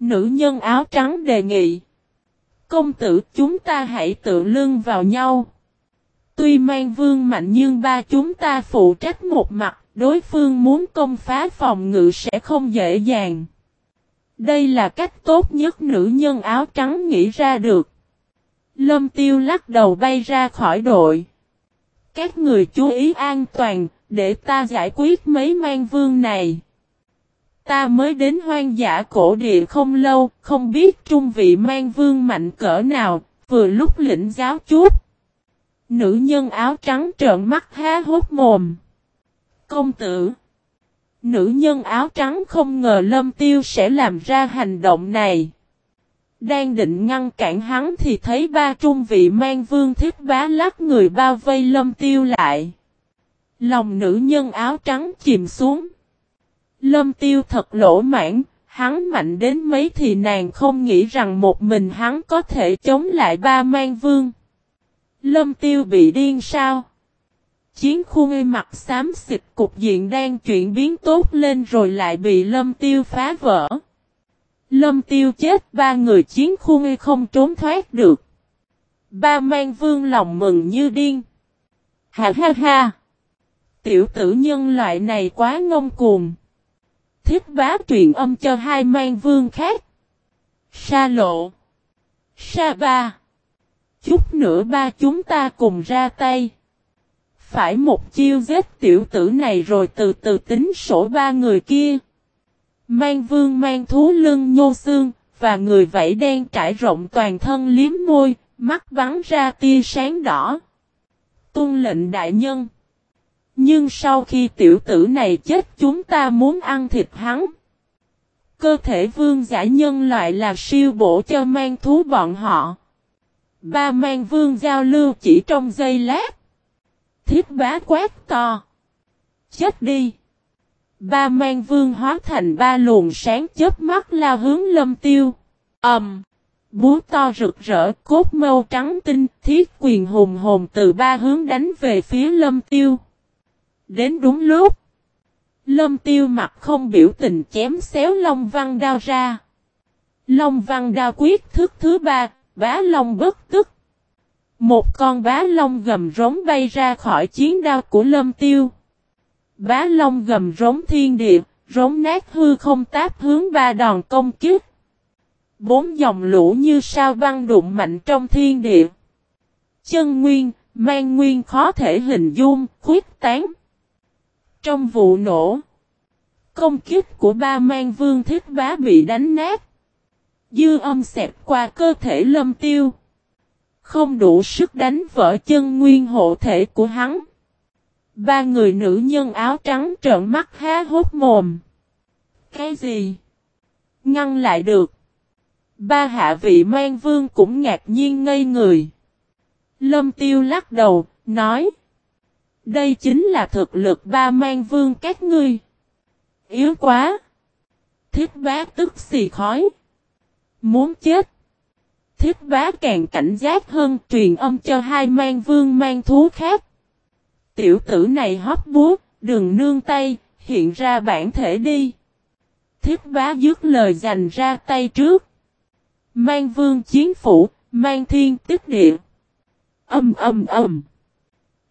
Nữ nhân áo trắng đề nghị. Công tử chúng ta hãy tự lưng vào nhau. Tuy mang vương mạnh nhưng ba chúng ta phụ trách một mặt, đối phương muốn công phá phòng ngự sẽ không dễ dàng. Đây là cách tốt nhất nữ nhân áo trắng nghĩ ra được. Lâm tiêu lắc đầu bay ra khỏi đội. Các người chú ý an toàn, để ta giải quyết mấy mang vương này. Ta mới đến hoang dã cổ địa không lâu, không biết trung vị mang vương mạnh cỡ nào, vừa lúc lĩnh giáo chút. Nữ nhân áo trắng trợn mắt há hốt mồm. Công tử. Nữ nhân áo trắng không ngờ lâm tiêu sẽ làm ra hành động này. Đang định ngăn cản hắn thì thấy ba trung vị mang vương thiết bá lắc người bao vây lâm tiêu lại. Lòng nữ nhân áo trắng chìm xuống. Lâm tiêu thật lỗ mãn, hắn mạnh đến mấy thì nàng không nghĩ rằng một mình hắn có thể chống lại ba mang vương. Lâm tiêu bị điên sao? Chiến khu ngây mặt xám xịt cục diện đang chuyển biến tốt lên rồi lại bị lâm tiêu phá vỡ. Lâm tiêu chết, ba người chiến khu ngươi không trốn thoát được. Ba mang vương lòng mừng như điên. Ha ha ha! Tiểu tử nhân loại này quá ngông cuồng. Thiết bá truyền âm cho hai mang vương khác. Sa lộ. Sa ba. Chút nữa ba chúng ta cùng ra tay. Phải một chiêu giết tiểu tử này rồi từ từ tính sổ ba người kia. Mang vương mang thú lưng nhô xương, và người vẫy đen trải rộng toàn thân liếm môi, mắt bắn ra tia sáng đỏ. Tôn lệnh đại nhân. Nhưng sau khi tiểu tử này chết chúng ta muốn ăn thịt hắn. Cơ thể vương giả nhân loại là siêu bổ cho mang thú bọn họ. Ba mang vương giao lưu chỉ trong giây lát. Thiết bá quát to. Chết đi. Ba mang vương hóa thành ba luồng sáng chớp mắt lao hướng lâm tiêu. ầm Um, búa to rực rỡ, cốt mâu trắng tinh, thiết quyền hùng hồn từ ba hướng đánh về phía lâm tiêu. Đến đúng lúc. Lâm tiêu mặt không biểu tình chém xéo Long Văn đao ra. Long Văn đao quyết thức thứ ba, bá Long bất tức. Một con bá Long gầm rống bay ra khỏi chiến đao của Lâm tiêu. Bá Long gầm rống thiên địa, rống nát hư không táp hướng ba đòn công kích. Bốn dòng lũ như sao băng đụng mạnh trong thiên địa. Chân nguyên, mang nguyên khó thể hình dung, khuyết tán. Trong vụ nổ, công kích của ba mang vương thiết bá bị đánh nát. Dư âm xẹp qua cơ thể lâm tiêu. Không đủ sức đánh vỡ chân nguyên hộ thể của hắn. Ba người nữ nhân áo trắng trợn mắt há hốt mồm. Cái gì? Ngăn lại được. Ba hạ vị mang vương cũng ngạc nhiên ngây người. Lâm tiêu lắc đầu, nói. Đây chính là thực lực ba mang vương các ngươi. Yếu quá. Thiết bá tức xì khói. Muốn chết. Thiết bá càng cảnh giác hơn truyền âm cho hai mang vương mang thú khác. Tiểu tử này hót búa, đừng nương tay, hiện ra bản thể đi. Thiết bá dứt lời dành ra tay trước. Mang vương chiến phủ, mang thiên tức địa. Âm âm âm.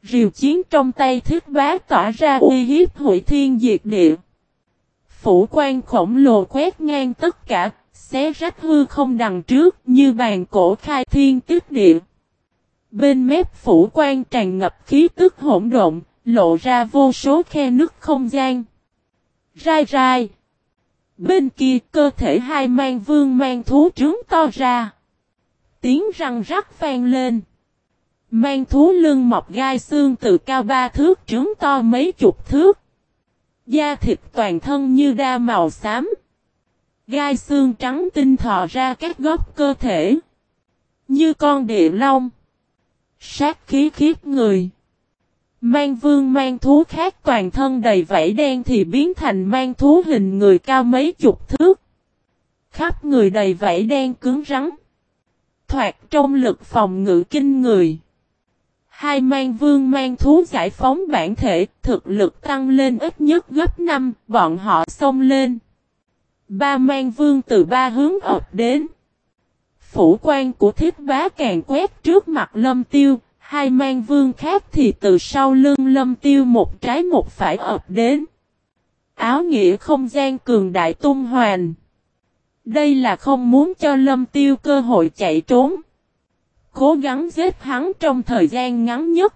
Rìu chiến trong tay thiết bá tỏa ra uy hiếp hủy thiên diệt địa. Phủ quan khổng lồ quét ngang tất cả, xé rách hư không đằng trước như bàn cổ khai thiên tức địa. Bên mép phủ quan tràn ngập khí tức hỗn độn, lộ ra vô số khe nứt không gian. Rai rai. Bên kia cơ thể hai mang vương mang thú trướng to ra. Tiếng răng rắc vang lên. Mang thú lưng mọc gai xương từ cao ba thước trướng to mấy chục thước. Da thịt toàn thân như đa màu xám. Gai xương trắng tinh thọ ra các góc cơ thể. Như con địa long. Sát khí khiếp người. Mang vương mang thú khác toàn thân đầy vảy đen thì biến thành mang thú hình người cao mấy chục thước. Khắp người đầy vảy đen cứng rắn. Thoạt trong lực phòng ngự kinh người. Hai mang vương mang thú giải phóng bản thể, thực lực tăng lên ít nhất gấp 5, bọn họ xông lên. Ba mang vương từ ba hướng ập đến. Phủ quan của thiết bá càng quét trước mặt lâm tiêu, hai mang vương khác thì từ sau lưng lâm tiêu một trái một phải ập đến. Áo nghĩa không gian cường đại tung hoàn. Đây là không muốn cho lâm tiêu cơ hội chạy trốn. Cố gắng giết hắn trong thời gian ngắn nhất.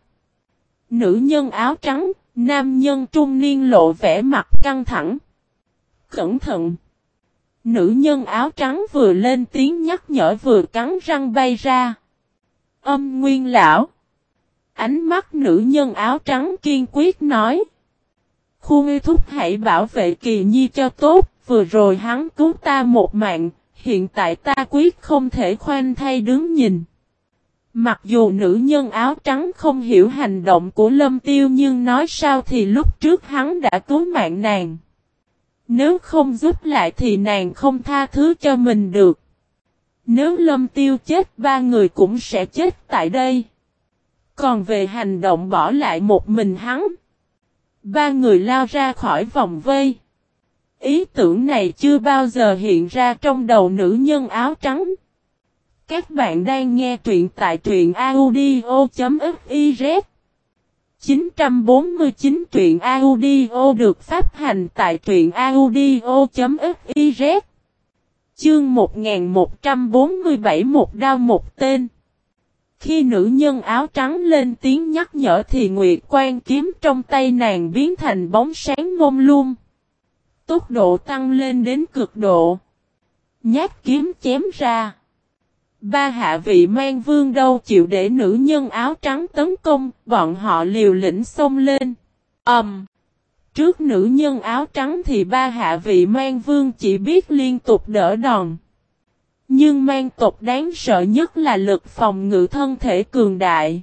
Nữ nhân áo trắng, nam nhân trung niên lộ vẻ mặt căng thẳng. Cẩn thận! Nữ nhân áo trắng vừa lên tiếng nhắc nhở vừa cắn răng bay ra. Âm nguyên lão! Ánh mắt nữ nhân áo trắng kiên quyết nói. Khu ngư thúc hãy bảo vệ kỳ nhi cho tốt, vừa rồi hắn cứu ta một mạng, hiện tại ta quyết không thể khoanh thay đứng nhìn. Mặc dù nữ nhân áo trắng không hiểu hành động của Lâm Tiêu nhưng nói sao thì lúc trước hắn đã cứu mạng nàng. Nếu không giúp lại thì nàng không tha thứ cho mình được. Nếu Lâm Tiêu chết, ba người cũng sẽ chết tại đây. Còn về hành động bỏ lại một mình hắn. Ba người lao ra khỏi vòng vây. Ý tưởng này chưa bao giờ hiện ra trong đầu nữ nhân áo trắng. Các bạn đang nghe truyện tại truyện audio.fif 949 truyện audio được phát hành tại truyện audio.fiz Chương 1147 một đao một tên Khi nữ nhân áo trắng lên tiếng nhắc nhở thì Nguyệt quan kiếm trong tay nàng biến thành bóng sáng ngôn luôn. Tốc độ tăng lên đến cực độ. Nhát kiếm chém ra. Ba hạ vị mang vương đâu chịu để nữ nhân áo trắng tấn công, bọn họ liều lĩnh xông lên. Ẩm! Um, trước nữ nhân áo trắng thì ba hạ vị mang vương chỉ biết liên tục đỡ đòn. Nhưng mang tộc đáng sợ nhất là lực phòng ngự thân thể cường đại.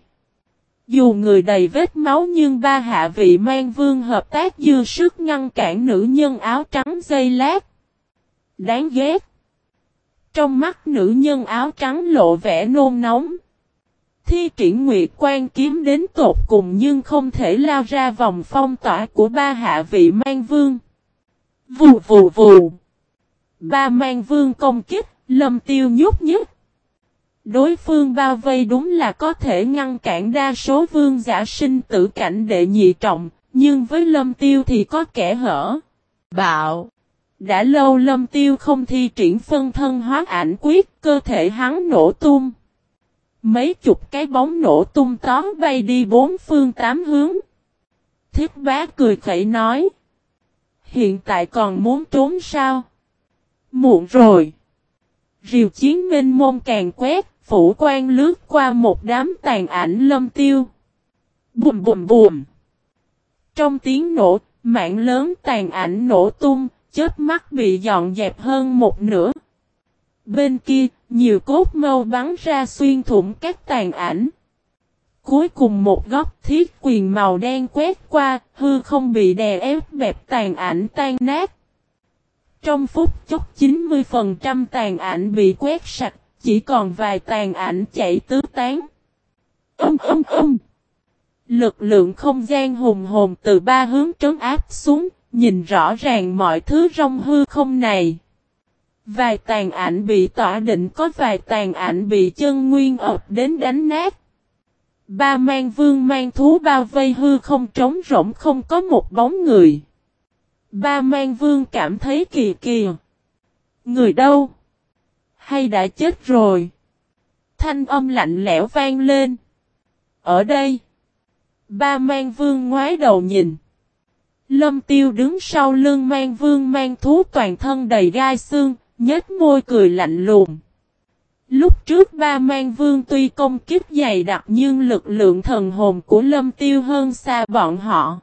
Dù người đầy vết máu nhưng ba hạ vị mang vương hợp tác dư sức ngăn cản nữ nhân áo trắng dây lát. Đáng ghét. Trong mắt nữ nhân áo trắng lộ vẻ nôn nóng. Thi triển nguyệt quan kiếm đến tột cùng nhưng không thể lao ra vòng phong tỏa của ba hạ vị mang vương. Vù vù vù. Ba mang vương công kích, lâm tiêu nhút nhút. Đối phương bao vây đúng là có thể ngăn cản đa số vương giả sinh tử cảnh đệ nhị trọng, nhưng với lâm tiêu thì có kẻ hở. Bạo. Đã lâu lâm tiêu không thi triển phân thân hóa ảnh quyết, cơ thể hắn nổ tung. Mấy chục cái bóng nổ tung tóm bay đi bốn phương tám hướng. Thiết bá cười khẩy nói. Hiện tại còn muốn trốn sao? Muộn rồi. Rìu chiến minh môn càng quét, phủ quan lướt qua một đám tàn ảnh lâm tiêu. Bùm bùm bùm. Trong tiếng nổ, mạng lớn tàn ảnh nổ tung, chết mắt bị dọn dẹp hơn một nửa. Bên kia, nhiều cốt mâu bắn ra xuyên thủng các tàn ảnh. Cuối cùng một góc thiết quyền màu đen quét qua, hư không bị đè ép bẹp tàn ảnh tan nát. Trong phút chốc 90% tàn ảnh bị quét sạch, chỉ còn vài tàn ảnh chạy tứ tán. Âm âm âm. Lực lượng không gian hùng hồn từ ba hướng trấn áp xuống, nhìn rõ ràng mọi thứ trong hư không này. Vài tàn ảnh bị tỏa định, có vài tàn ảnh bị chân nguyên ập đến đánh nát. Ba mang vương mang thú bao vây hư không trống rỗng không có một bóng người. Ba mang vương cảm thấy kỳ kỳ. Người đâu? Hay đã chết rồi? Thanh âm lạnh lẽo vang lên. Ở đây. Ba mang vương ngoái đầu nhìn. Lâm tiêu đứng sau lưng mang vương mang thú toàn thân đầy gai xương, nhếch môi cười lạnh lùng. Lúc trước ba mang vương tuy công kiếp dày đặc nhưng lực lượng thần hồn của lâm tiêu hơn xa bọn họ.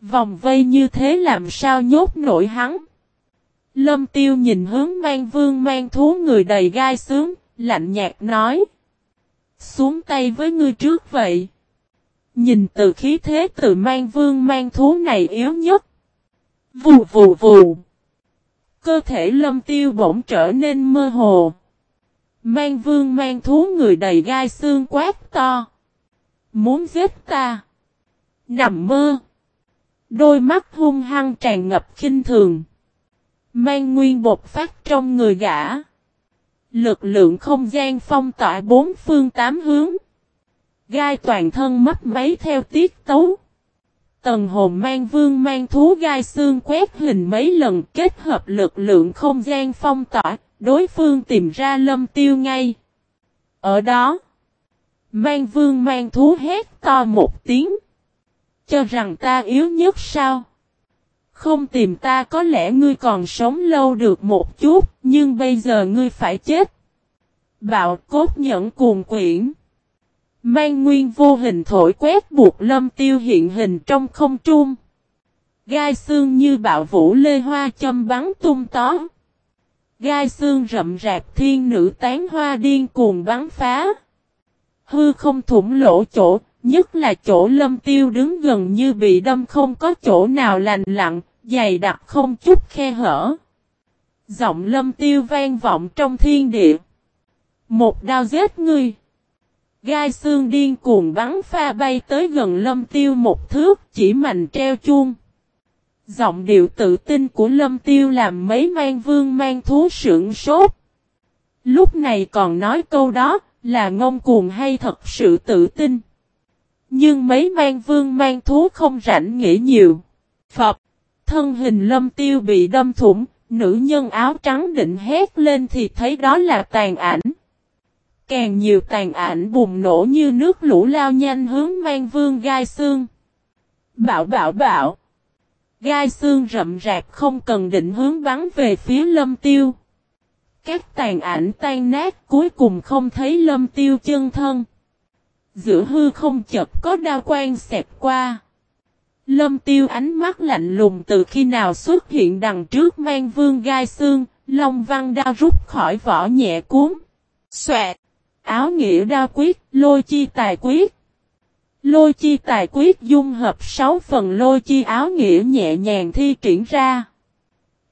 Vòng vây như thế làm sao nhốt nổi hắn. Lâm tiêu nhìn hướng mang vương mang thú người đầy gai sướng, lạnh nhạt nói. Xuống tay với ngươi trước vậy. Nhìn từ khí thế từ mang vương mang thú này yếu nhất. Vù vù vù. Cơ thể lâm tiêu bỗng trở nên mơ hồ. Mang vương mang thú người đầy gai xương quát to. Muốn giết ta. Nằm mơ. Đôi mắt hung hăng tràn ngập khinh thường. Mang nguyên bột phát trong người gã. Lực lượng không gian phong tỏa bốn phương tám hướng. Gai toàn thân mắt máy theo tiết tấu. Tần hồn mang vương mang thú gai xương quét hình mấy lần kết hợp lực lượng không gian phong tỏa, đối phương tìm ra lâm tiêu ngay. Ở đó, mang vương mang thú hét to một tiếng. Cho rằng ta yếu nhất sao? Không tìm ta có lẽ ngươi còn sống lâu được một chút, nhưng bây giờ ngươi phải chết. Bạo cốt nhẫn cuồng quyển. Mang nguyên vô hình thổi quét buộc lâm tiêu hiện hình trong không trung. Gai xương như bạo vũ lê hoa châm bắn tung tó. Gai xương rậm rạp thiên nữ tán hoa điên cuồng bắn phá. Hư không thủng lỗ chỗ, nhất là chỗ lâm tiêu đứng gần như bị đâm không có chỗ nào lành lặng, dày đặc không chút khe hở. Giọng lâm tiêu vang vọng trong thiên địa. Một đao giết ngươi. Gai xương điên cuồng bắn pha bay tới gần lâm tiêu một thước chỉ mạnh treo chuông. Giọng điệu tự tin của lâm tiêu làm mấy mang vương mang thú sưởng sốt. Lúc này còn nói câu đó là ngông cuồng hay thật sự tự tin. Nhưng mấy mang vương mang thú không rảnh nghĩ nhiều. Phật, thân hình lâm tiêu bị đâm thủng, nữ nhân áo trắng định hét lên thì thấy đó là tàn ảnh. Càng nhiều tàn ảnh bùng nổ như nước lũ lao nhanh hướng mang vương gai xương. Bạo bạo bạo. Gai xương rậm rạp không cần định hướng bắn về phía lâm tiêu. Các tàn ảnh tan nát cuối cùng không thấy lâm tiêu chân thân. Giữa hư không chật có đao quang xẹp qua. Lâm tiêu ánh mắt lạnh lùng từ khi nào xuất hiện đằng trước mang vương gai xương, long văn đao rút khỏi vỏ nhẹ cuốn. Xoẹt! Áo nghĩa đa quyết, lôi chi tài quyết. Lôi chi tài quyết dung hợp 6 phần lôi chi áo nghĩa nhẹ nhàng thi triển ra.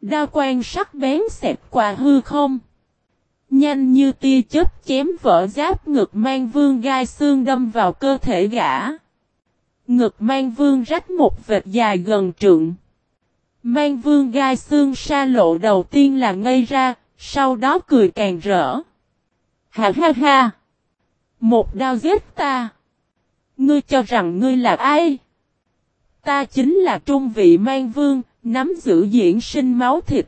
đa quan sắc bén xẹp qua hư không. Nhanh như tia chớp chém vỡ giáp ngực mang vương gai xương đâm vào cơ thể gã. Ngực mang vương rách một vệt dài gần trượng. Mang vương gai xương sa lộ đầu tiên là ngây ra, sau đó cười càng rỡ. Ha ha ha! Một đao giết ta! Ngươi cho rằng ngươi là ai? Ta chính là trung vị mang vương, nắm giữ diễn sinh máu thịt.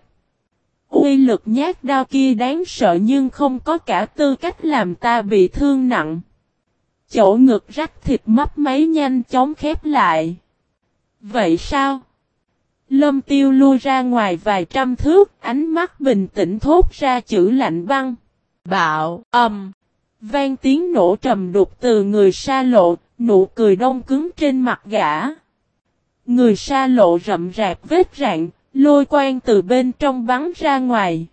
Uy lực nhát đao kia đáng sợ nhưng không có cả tư cách làm ta bị thương nặng. Chỗ ngực rách thịt mất máy nhanh chóng khép lại. Vậy sao? Lâm tiêu lui ra ngoài vài trăm thước, ánh mắt bình tĩnh thốt ra chữ lạnh băng. Bạo, âm. Vang tiếng nổ trầm đục từ người xa lộ, nụ cười đông cứng trên mặt gã. Người xa lộ rậm rạp vết rạn, lôi quang từ bên trong bắn ra ngoài.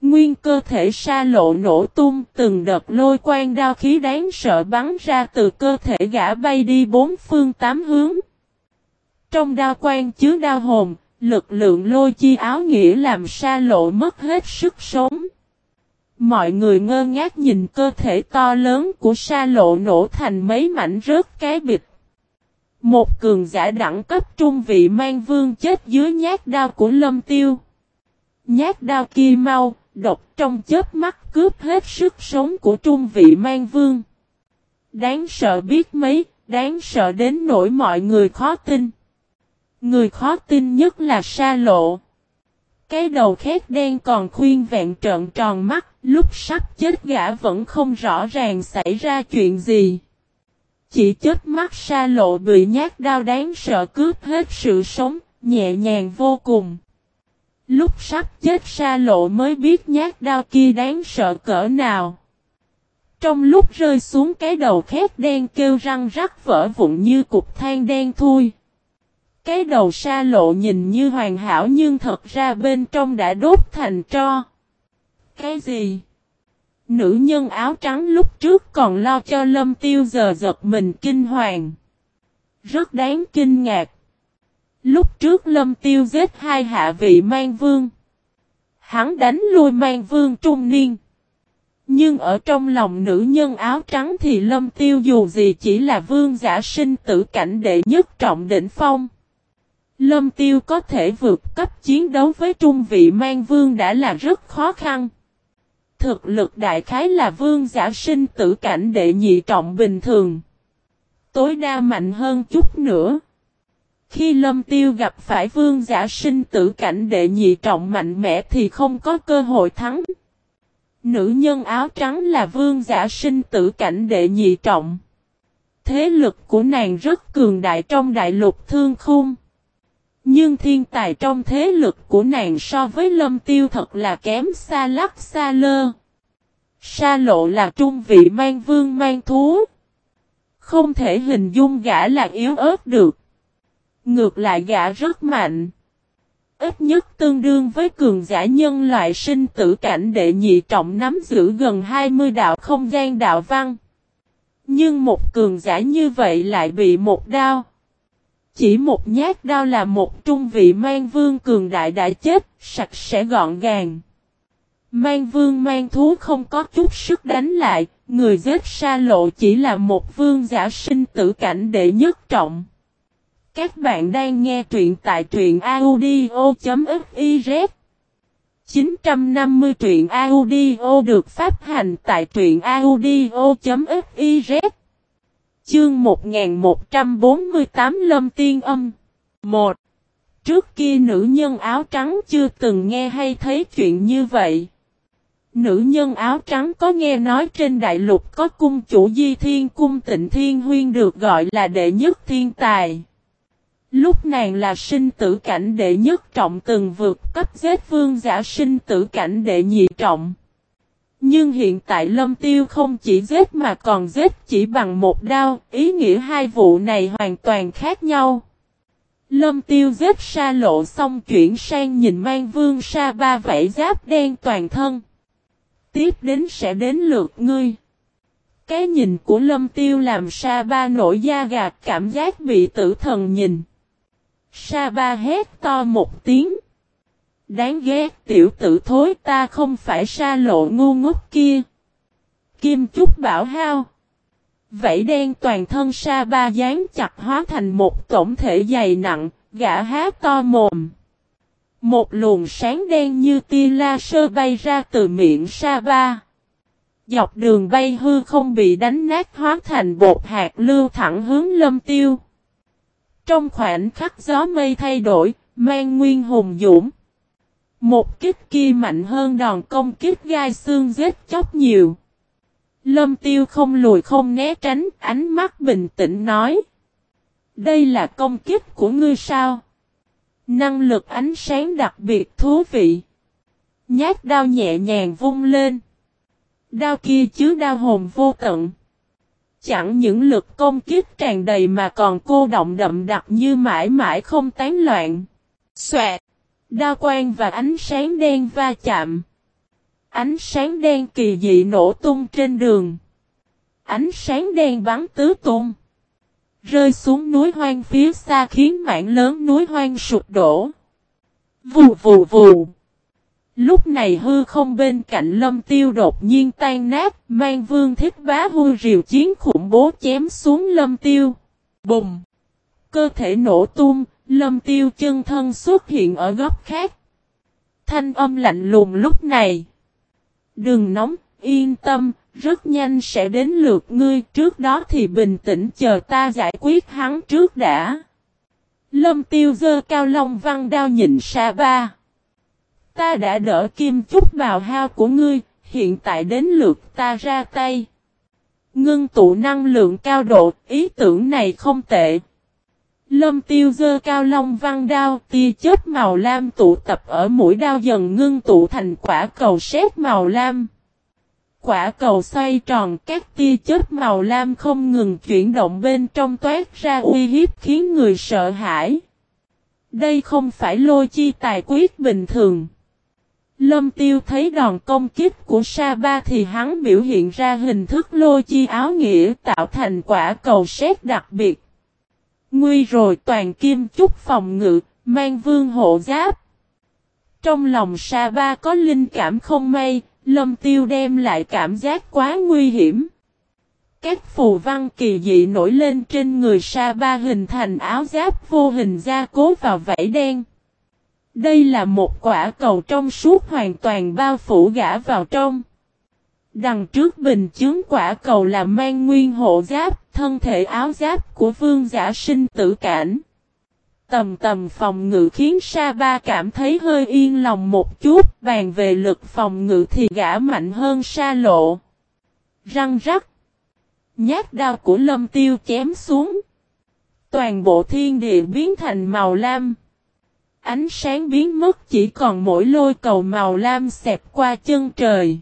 Nguyên cơ thể xa lộ nổ tung từng đợt lôi quang đao khí đáng sợ bắn ra từ cơ thể gã bay đi bốn phương tám hướng. Trong đao quang chứa đao hồn, lực lượng lôi chi áo nghĩa làm xa lộ mất hết sức sống. Mọi người ngơ ngác nhìn cơ thể to lớn của sa lộ nổ thành mấy mảnh rớt cái bịch. Một cường giả đẳng cấp trung vị mang vương chết dưới nhát đao của lâm tiêu. Nhát đao kia mau, độc trong chớp mắt cướp hết sức sống của trung vị mang vương. Đáng sợ biết mấy, đáng sợ đến nỗi mọi người khó tin. Người khó tin nhất là sa lộ. Cái đầu khét đen còn khuyên vẹn trợn tròn mắt, lúc sắp chết gã vẫn không rõ ràng xảy ra chuyện gì. Chỉ chết mắt xa lộ bị nhát đau đáng sợ cướp hết sự sống, nhẹ nhàng vô cùng. Lúc sắp chết xa lộ mới biết nhát đau kia đáng sợ cỡ nào. Trong lúc rơi xuống cái đầu khét đen kêu răng rắc vỡ vụn như cục than đen thui. Cái đầu xa lộ nhìn như hoàn hảo nhưng thật ra bên trong đã đốt thành tro. Cái gì? Nữ nhân áo trắng lúc trước còn lo cho lâm tiêu giờ giật mình kinh hoàng. Rất đáng kinh ngạc. Lúc trước lâm tiêu giết hai hạ vị mang vương. Hắn đánh lui mang vương trung niên. Nhưng ở trong lòng nữ nhân áo trắng thì lâm tiêu dù gì chỉ là vương giả sinh tử cảnh đệ nhất trọng đỉnh phong. Lâm tiêu có thể vượt cấp chiến đấu với trung vị mang vương đã là rất khó khăn. Thực lực đại khái là vương giả sinh tử cảnh đệ nhị trọng bình thường. Tối đa mạnh hơn chút nữa. Khi lâm tiêu gặp phải vương giả sinh tử cảnh đệ nhị trọng mạnh mẽ thì không có cơ hội thắng. Nữ nhân áo trắng là vương giả sinh tử cảnh đệ nhị trọng. Thế lực của nàng rất cường đại trong đại lục thương khung. Nhưng thiên tài trong thế lực của nàng so với lâm tiêu thật là kém xa lắc xa lơ. Sa lộ là trung vị mang vương mang thú. Không thể hình dung gã là yếu ớt được. Ngược lại gã rất mạnh. Ít nhất tương đương với cường giả nhân loại sinh tử cảnh đệ nhị trọng nắm giữ gần 20 đạo không gian đạo văn. Nhưng một cường giả như vậy lại bị một đao. Chỉ một nhát đao là một trung vị mang vương cường đại đã chết, sạch sẽ gọn gàng. Mang vương mang thú không có chút sức đánh lại, người giết xa lộ chỉ là một vương giả sinh tử cảnh đệ nhất trọng. Các bạn đang nghe truyện tại truyện audio.fiz 950 truyện audio được phát hành tại truyện audio.fiz Chương 1148 Lâm Tiên Âm 1. Trước kia nữ nhân áo trắng chưa từng nghe hay thấy chuyện như vậy. Nữ nhân áo trắng có nghe nói trên đại lục có cung chủ di thiên, cung tịnh thiên huyên được gọi là đệ nhất thiên tài. Lúc nàng là sinh tử cảnh đệ nhất trọng từng vượt cấp giết vương giả sinh tử cảnh đệ nhị trọng. Nhưng hiện tại lâm tiêu không chỉ giết mà còn giết chỉ bằng một đao, ý nghĩa hai vụ này hoàn toàn khác nhau. Lâm tiêu giết sa lộ xong chuyển sang nhìn mang vương sa ba vảy giáp đen toàn thân. Tiếp đến sẽ đến lượt ngươi. Cái nhìn của lâm tiêu làm sa ba nổi da gạt cảm giác bị tử thần nhìn. Sa ba hét to một tiếng. Đáng ghét tiểu tử thối ta không phải sa lộ ngu ngốc kia. Kim Trúc bảo hao. Vảy đen toàn thân sa ba dán chặt hóa thành một tổng thể dày nặng, gã há to mồm. Một luồng sáng đen như tia la sơ bay ra từ miệng sa ba. Dọc đường bay hư không bị đánh nát hóa thành bột hạt lưu thẳng hướng lâm tiêu. Trong khoảnh khắc gió mây thay đổi, mang nguyên hùng dũng. Một kích kia mạnh hơn đòn công kích gai xương giết chóc nhiều. Lâm tiêu không lùi không né tránh, ánh mắt bình tĩnh nói. Đây là công kích của ngươi sao? Năng lực ánh sáng đặc biệt thú vị. Nhát đao nhẹ nhàng vung lên. Đao kia chứa đao hồn vô tận. Chẳng những lực công kích tràn đầy mà còn cô động đậm đặc như mãi mãi không tán loạn. Xoẹt đa quang và ánh sáng đen va chạm. Ánh sáng đen kỳ dị nổ tung trên đường. Ánh sáng đen bắn tứ tung. Rơi xuống núi hoang phía xa khiến mảng lớn núi hoang sụp đổ. Vù vù vù. Lúc này hư không bên cạnh lâm tiêu đột nhiên tan nát, mang vương thiết bá hư rìu chiến khủng bố chém xuống lâm tiêu. Bùng! Cơ thể nổ tung, lâm tiêu chân thân xuất hiện ở góc khác. Thanh âm lạnh lùng lúc này. Đừng nóng, yên tâm, rất nhanh sẽ đến lượt ngươi, trước đó thì bình tĩnh chờ ta giải quyết hắn trước đã. Lâm tiêu dơ cao long văn đao nhìn xa ba. Ta đã đỡ kim chút vào hao của ngươi, hiện tại đến lượt ta ra tay. Ngưng tụ năng lượng cao độ, ý tưởng này không tệ. Lâm tiêu dơ cao long văn đao, tia chớp màu lam tụ tập ở mũi đao dần ngưng tụ thành quả cầu sét màu lam. Quả cầu xoay tròn các tia chớp màu lam không ngừng chuyển động bên trong toát ra uy hiếp khiến người sợ hãi. Đây không phải lôi chi tài quyết bình thường. Lâm tiêu thấy đòn công kích của Sa Ba thì hắn biểu hiện ra hình thức lôi chi áo nghĩa tạo thành quả cầu sét đặc biệt. Nguy rồi toàn kim chúc phòng ngự, mang vương hộ giáp. Trong lòng Sa Ba có linh cảm không may, Lâm Tiêu đem lại cảm giác quá nguy hiểm. Các phù văn kỳ dị nổi lên trên người Sa Ba hình thành áo giáp vô hình gia cố vào vảy đen. Đây là một quả cầu trong suốt hoàn toàn bao phủ gã vào trong. Đằng trước bình chướng quả cầu là mang nguyên hộ giáp, thân thể áo giáp của vương giả sinh tử cảnh. Tầm tầm phòng ngự khiến Sa Ba cảm thấy hơi yên lòng một chút, bàn về lực phòng ngự thì gã mạnh hơn Sa Lộ. Răng rắc. Nhát đao của lâm tiêu chém xuống. Toàn bộ thiên địa biến thành màu lam. Ánh sáng biến mất chỉ còn mỗi lôi cầu màu lam xẹp qua chân trời.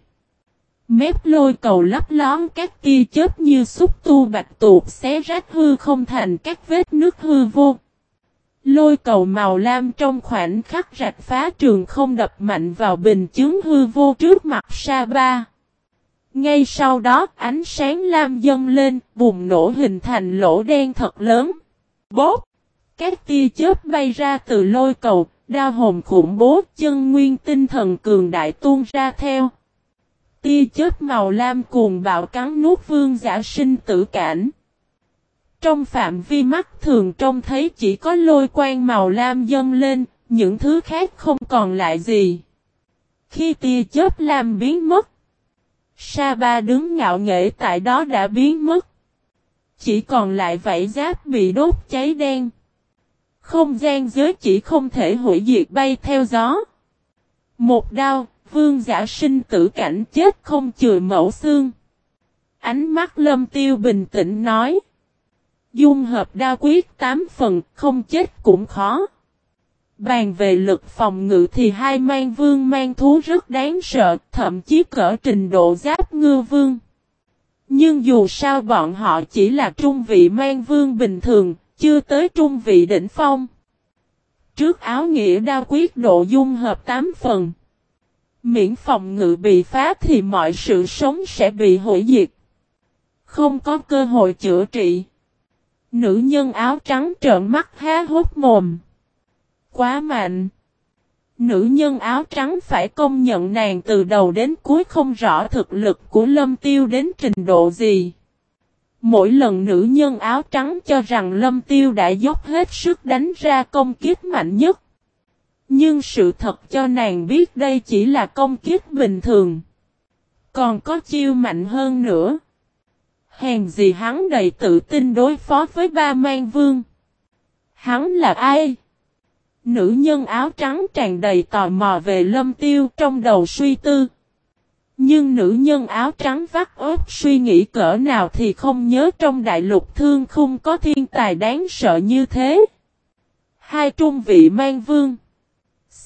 Mép lôi cầu lấp lón các tia chớp như xúc tu bạch tuột xé rách hư không thành các vết nước hư vô. Lôi cầu màu lam trong khoảnh khắc rạch phá trường không đập mạnh vào bình chứng hư vô trước mặt sa ba. Ngay sau đó ánh sáng lam dâng lên, bùng nổ hình thành lỗ đen thật lớn. Bốp! Các tia chớp bay ra từ lôi cầu, đa hồn khủng bố chân nguyên tinh thần cường đại tuôn ra theo. Tia chớp màu lam cuồng bạo cắn nuốt vương giả sinh tử cảnh. Trong phạm vi mắt thường trông thấy chỉ có lôi quang màu lam dâng lên, những thứ khác không còn lại gì. Khi tia chớp lam biến mất, Sa ba đứng ngạo nghễ tại đó đã biến mất. Chỉ còn lại vảy giáp bị đốt cháy đen. Không gian giới chỉ không thể hủy diệt bay theo gió. Một đao, vương giả sinh tử cảnh chết không chừa mẫu xương. Ánh mắt lâm tiêu bình tĩnh nói. Dung hợp đa quyết tám phần, không chết cũng khó. Bàn về lực phòng ngự thì hai mang vương mang thú rất đáng sợ, thậm chí cỡ trình độ giáp ngư vương. Nhưng dù sao bọn họ chỉ là trung vị mang vương bình thường, chưa tới trung vị đỉnh phong. Trước áo nghĩa đa quyết độ dung hợp 8 phần. Miễn phòng ngự bị phá thì mọi sự sống sẽ bị hủy diệt. Không có cơ hội chữa trị. Nữ nhân áo trắng trợn mắt há hốt mồm. Quá mạnh. Nữ nhân áo trắng phải công nhận nàng từ đầu đến cuối không rõ thực lực của lâm tiêu đến trình độ gì. Mỗi lần nữ nhân áo trắng cho rằng lâm tiêu đã dốc hết sức đánh ra công kiếp mạnh nhất. Nhưng sự thật cho nàng biết đây chỉ là công kích bình thường. Còn có chiêu mạnh hơn nữa. Hèn gì hắn đầy tự tin đối phó với ba mang vương. Hắn là ai? Nữ nhân áo trắng tràn đầy tò mò về lâm tiêu trong đầu suy tư. Nhưng nữ nhân áo trắng vắt ớt suy nghĩ cỡ nào thì không nhớ trong đại lục thương không có thiên tài đáng sợ như thế. Hai trung vị mang vương.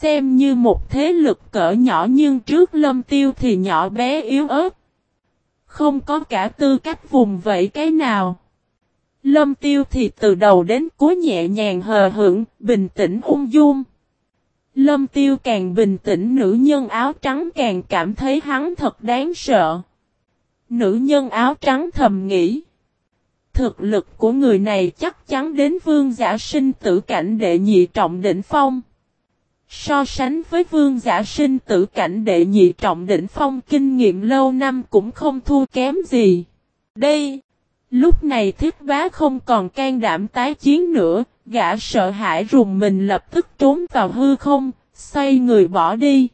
Xem như một thế lực cỡ nhỏ nhưng trước lâm tiêu thì nhỏ bé yếu ớt. Không có cả tư cách vùng vẫy cái nào. Lâm tiêu thì từ đầu đến cuối nhẹ nhàng hờ hững, bình tĩnh ung dung. Lâm tiêu càng bình tĩnh nữ nhân áo trắng càng cảm thấy hắn thật đáng sợ. Nữ nhân áo trắng thầm nghĩ. Thực lực của người này chắc chắn đến vương giả sinh tử cảnh đệ nhị trọng đỉnh phong. So sánh với vương giả sinh tử cảnh đệ nhị trọng đỉnh phong kinh nghiệm lâu năm cũng không thua kém gì. Đây, lúc này thiết bá không còn can đảm tái chiến nữa, gã sợ hãi rùng mình lập tức trốn vào hư không, xoay người bỏ đi.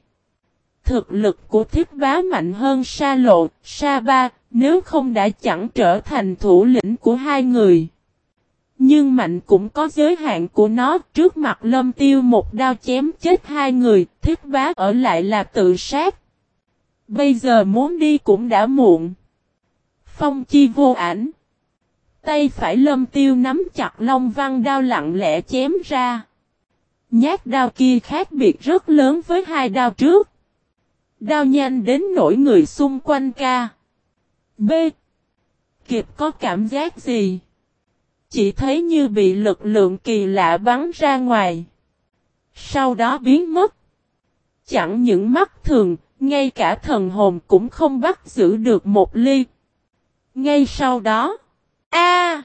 Thực lực của thiết bá mạnh hơn sa lộ, sa ba, Nếu không đã chẳng trở thành thủ lĩnh của hai người. Nhưng mạnh cũng có giới hạn của nó, trước mặt lâm tiêu một đao chém chết hai người, thiết bá ở lại là tự sát. Bây giờ muốn đi cũng đã muộn. Phong chi vô ảnh. Tay phải lâm tiêu nắm chặt long văn đao lặng lẽ chém ra. Nhát đao kia khác biệt rất lớn với hai đao trước. Đao nhanh đến nỗi người xung quanh ca. B. Kịp có cảm giác gì? Chỉ thấy như bị lực lượng kỳ lạ bắn ra ngoài. Sau đó biến mất. Chẳng những mắt thường, ngay cả thần hồn cũng không bắt giữ được một ly. Ngay sau đó, a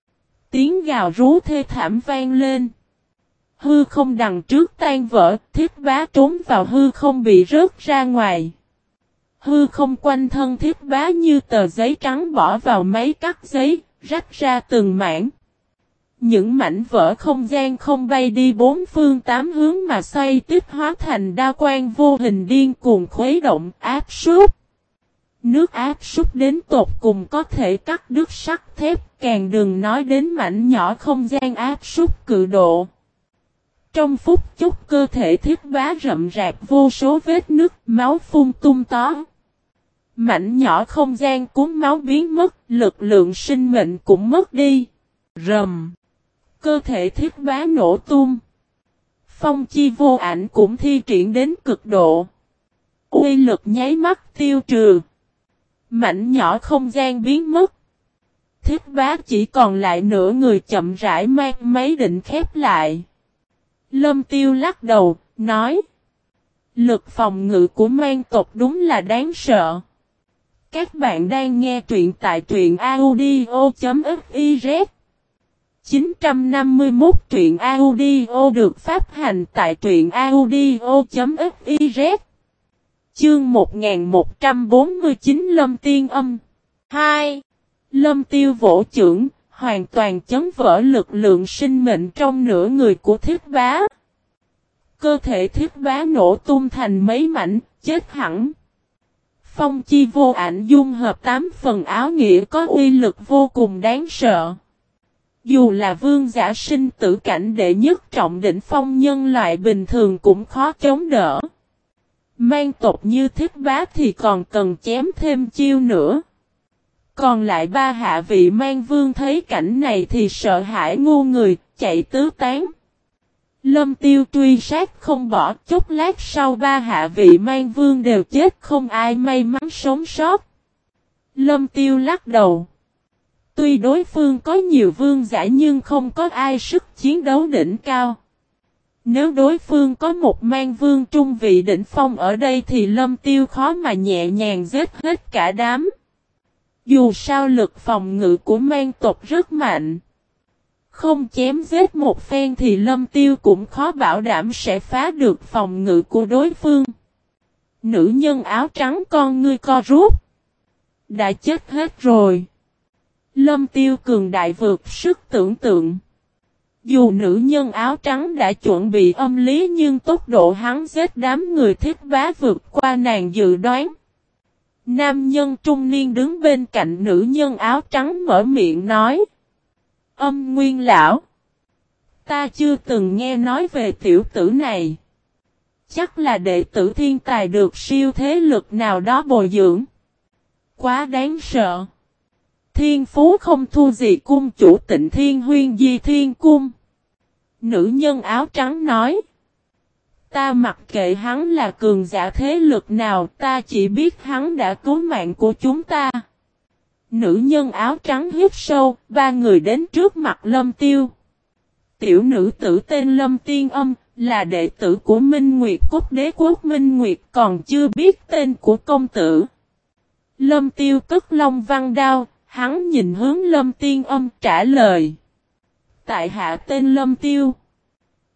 tiếng gào rú thê thảm vang lên. Hư không đằng trước tan vỡ, thiết bá trốn vào hư không bị rớt ra ngoài. Hư không quanh thân thiết bá như tờ giấy trắng bỏ vào máy cắt giấy, rách ra từng mảng. Những mảnh vỡ không gian không bay đi bốn phương tám hướng mà xoay tiếp hóa thành đa quan vô hình điên cuồng khuấy động áp súc. Nước áp súc đến tột cùng có thể cắt đứt sắt thép, càng đừng nói đến mảnh nhỏ không gian áp súc cự độ. Trong phút chốc cơ thể thiết bá rậm rạp vô số vết nước máu phun tung tó. Mảnh nhỏ không gian cuốn máu biến mất, lực lượng sinh mệnh cũng mất đi. Rầm. Cơ thể thiết bá nổ tung. Phong chi vô ảnh cũng thi triển đến cực độ. Uy lực nháy mắt tiêu trừ. Mảnh nhỏ không gian biến mất. Thiết bá chỉ còn lại nửa người chậm rãi mang máy định khép lại. Lâm tiêu lắc đầu, nói. Lực phòng ngự của mang tộc đúng là đáng sợ. Các bạn đang nghe truyện tại truyện audio.fif 951 truyện audio được phát hành tại truyện audio.fiz Chương 1149 Lâm Tiên Âm 2. Lâm Tiêu vỗ trưởng, hoàn toàn chấn vỡ lực lượng sinh mệnh trong nửa người của thiết bá. Cơ thể thiết bá nổ tung thành mấy mảnh, chết hẳn. Phong chi vô ảnh dung hợp tám phần áo nghĩa có uy lực vô cùng đáng sợ. Dù là vương giả sinh tử cảnh đệ nhất trọng đỉnh phong nhân loại bình thường cũng khó chống đỡ. Mang tộc như thiết bá thì còn cần chém thêm chiêu nữa. Còn lại ba hạ vị mang vương thấy cảnh này thì sợ hãi ngu người, chạy tứ tán. Lâm tiêu truy sát không bỏ chút lát sau ba hạ vị mang vương đều chết không ai may mắn sống sót. Lâm tiêu lắc đầu. Tuy đối phương có nhiều vương giả nhưng không có ai sức chiến đấu đỉnh cao. Nếu đối phương có một mang vương trung vị đỉnh phong ở đây thì lâm tiêu khó mà nhẹ nhàng giết hết cả đám. Dù sao lực phòng ngự của mang tộc rất mạnh. Không chém giết một phen thì lâm tiêu cũng khó bảo đảm sẽ phá được phòng ngự của đối phương. Nữ nhân áo trắng con ngươi co rút. Đã chết hết rồi. Lâm tiêu cường đại vượt sức tưởng tượng. Dù nữ nhân áo trắng đã chuẩn bị âm lý nhưng tốc độ hắn giết đám người thiết bá vượt qua nàng dự đoán. Nam nhân trung niên đứng bên cạnh nữ nhân áo trắng mở miệng nói. Âm nguyên lão. Ta chưa từng nghe nói về tiểu tử này. Chắc là đệ tử thiên tài được siêu thế lực nào đó bồi dưỡng. Quá đáng sợ. Thiên phú không thu gì cung chủ tịnh thiên huyên di thiên cung. Nữ nhân áo trắng nói. Ta mặc kệ hắn là cường giả thế lực nào ta chỉ biết hắn đã cứu mạng của chúng ta. Nữ nhân áo trắng hít sâu, ba người đến trước mặt lâm tiêu. Tiểu nữ tử tên Lâm Tiên Âm, là đệ tử của Minh Nguyệt Quốc đế quốc Minh Nguyệt còn chưa biết tên của công tử. Lâm Tiêu cất long văn đao, hắn nhìn hướng Lâm Tiên Âm trả lời. Tại hạ tên Lâm Tiêu.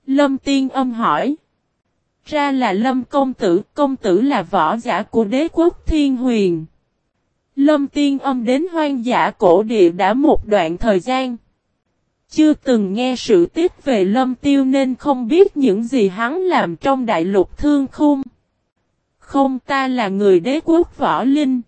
Lâm Tiên Âm hỏi. Ra là Lâm Công Tử, Công Tử là võ giả của đế quốc Thiên Huyền. Lâm Tiên Âm đến hoang dã cổ địa đã một đoạn thời gian. Chưa từng nghe sự tiết về Lâm Tiêu nên không biết những gì hắn làm trong đại lục thương khung. Không ta là người đế quốc võ linh.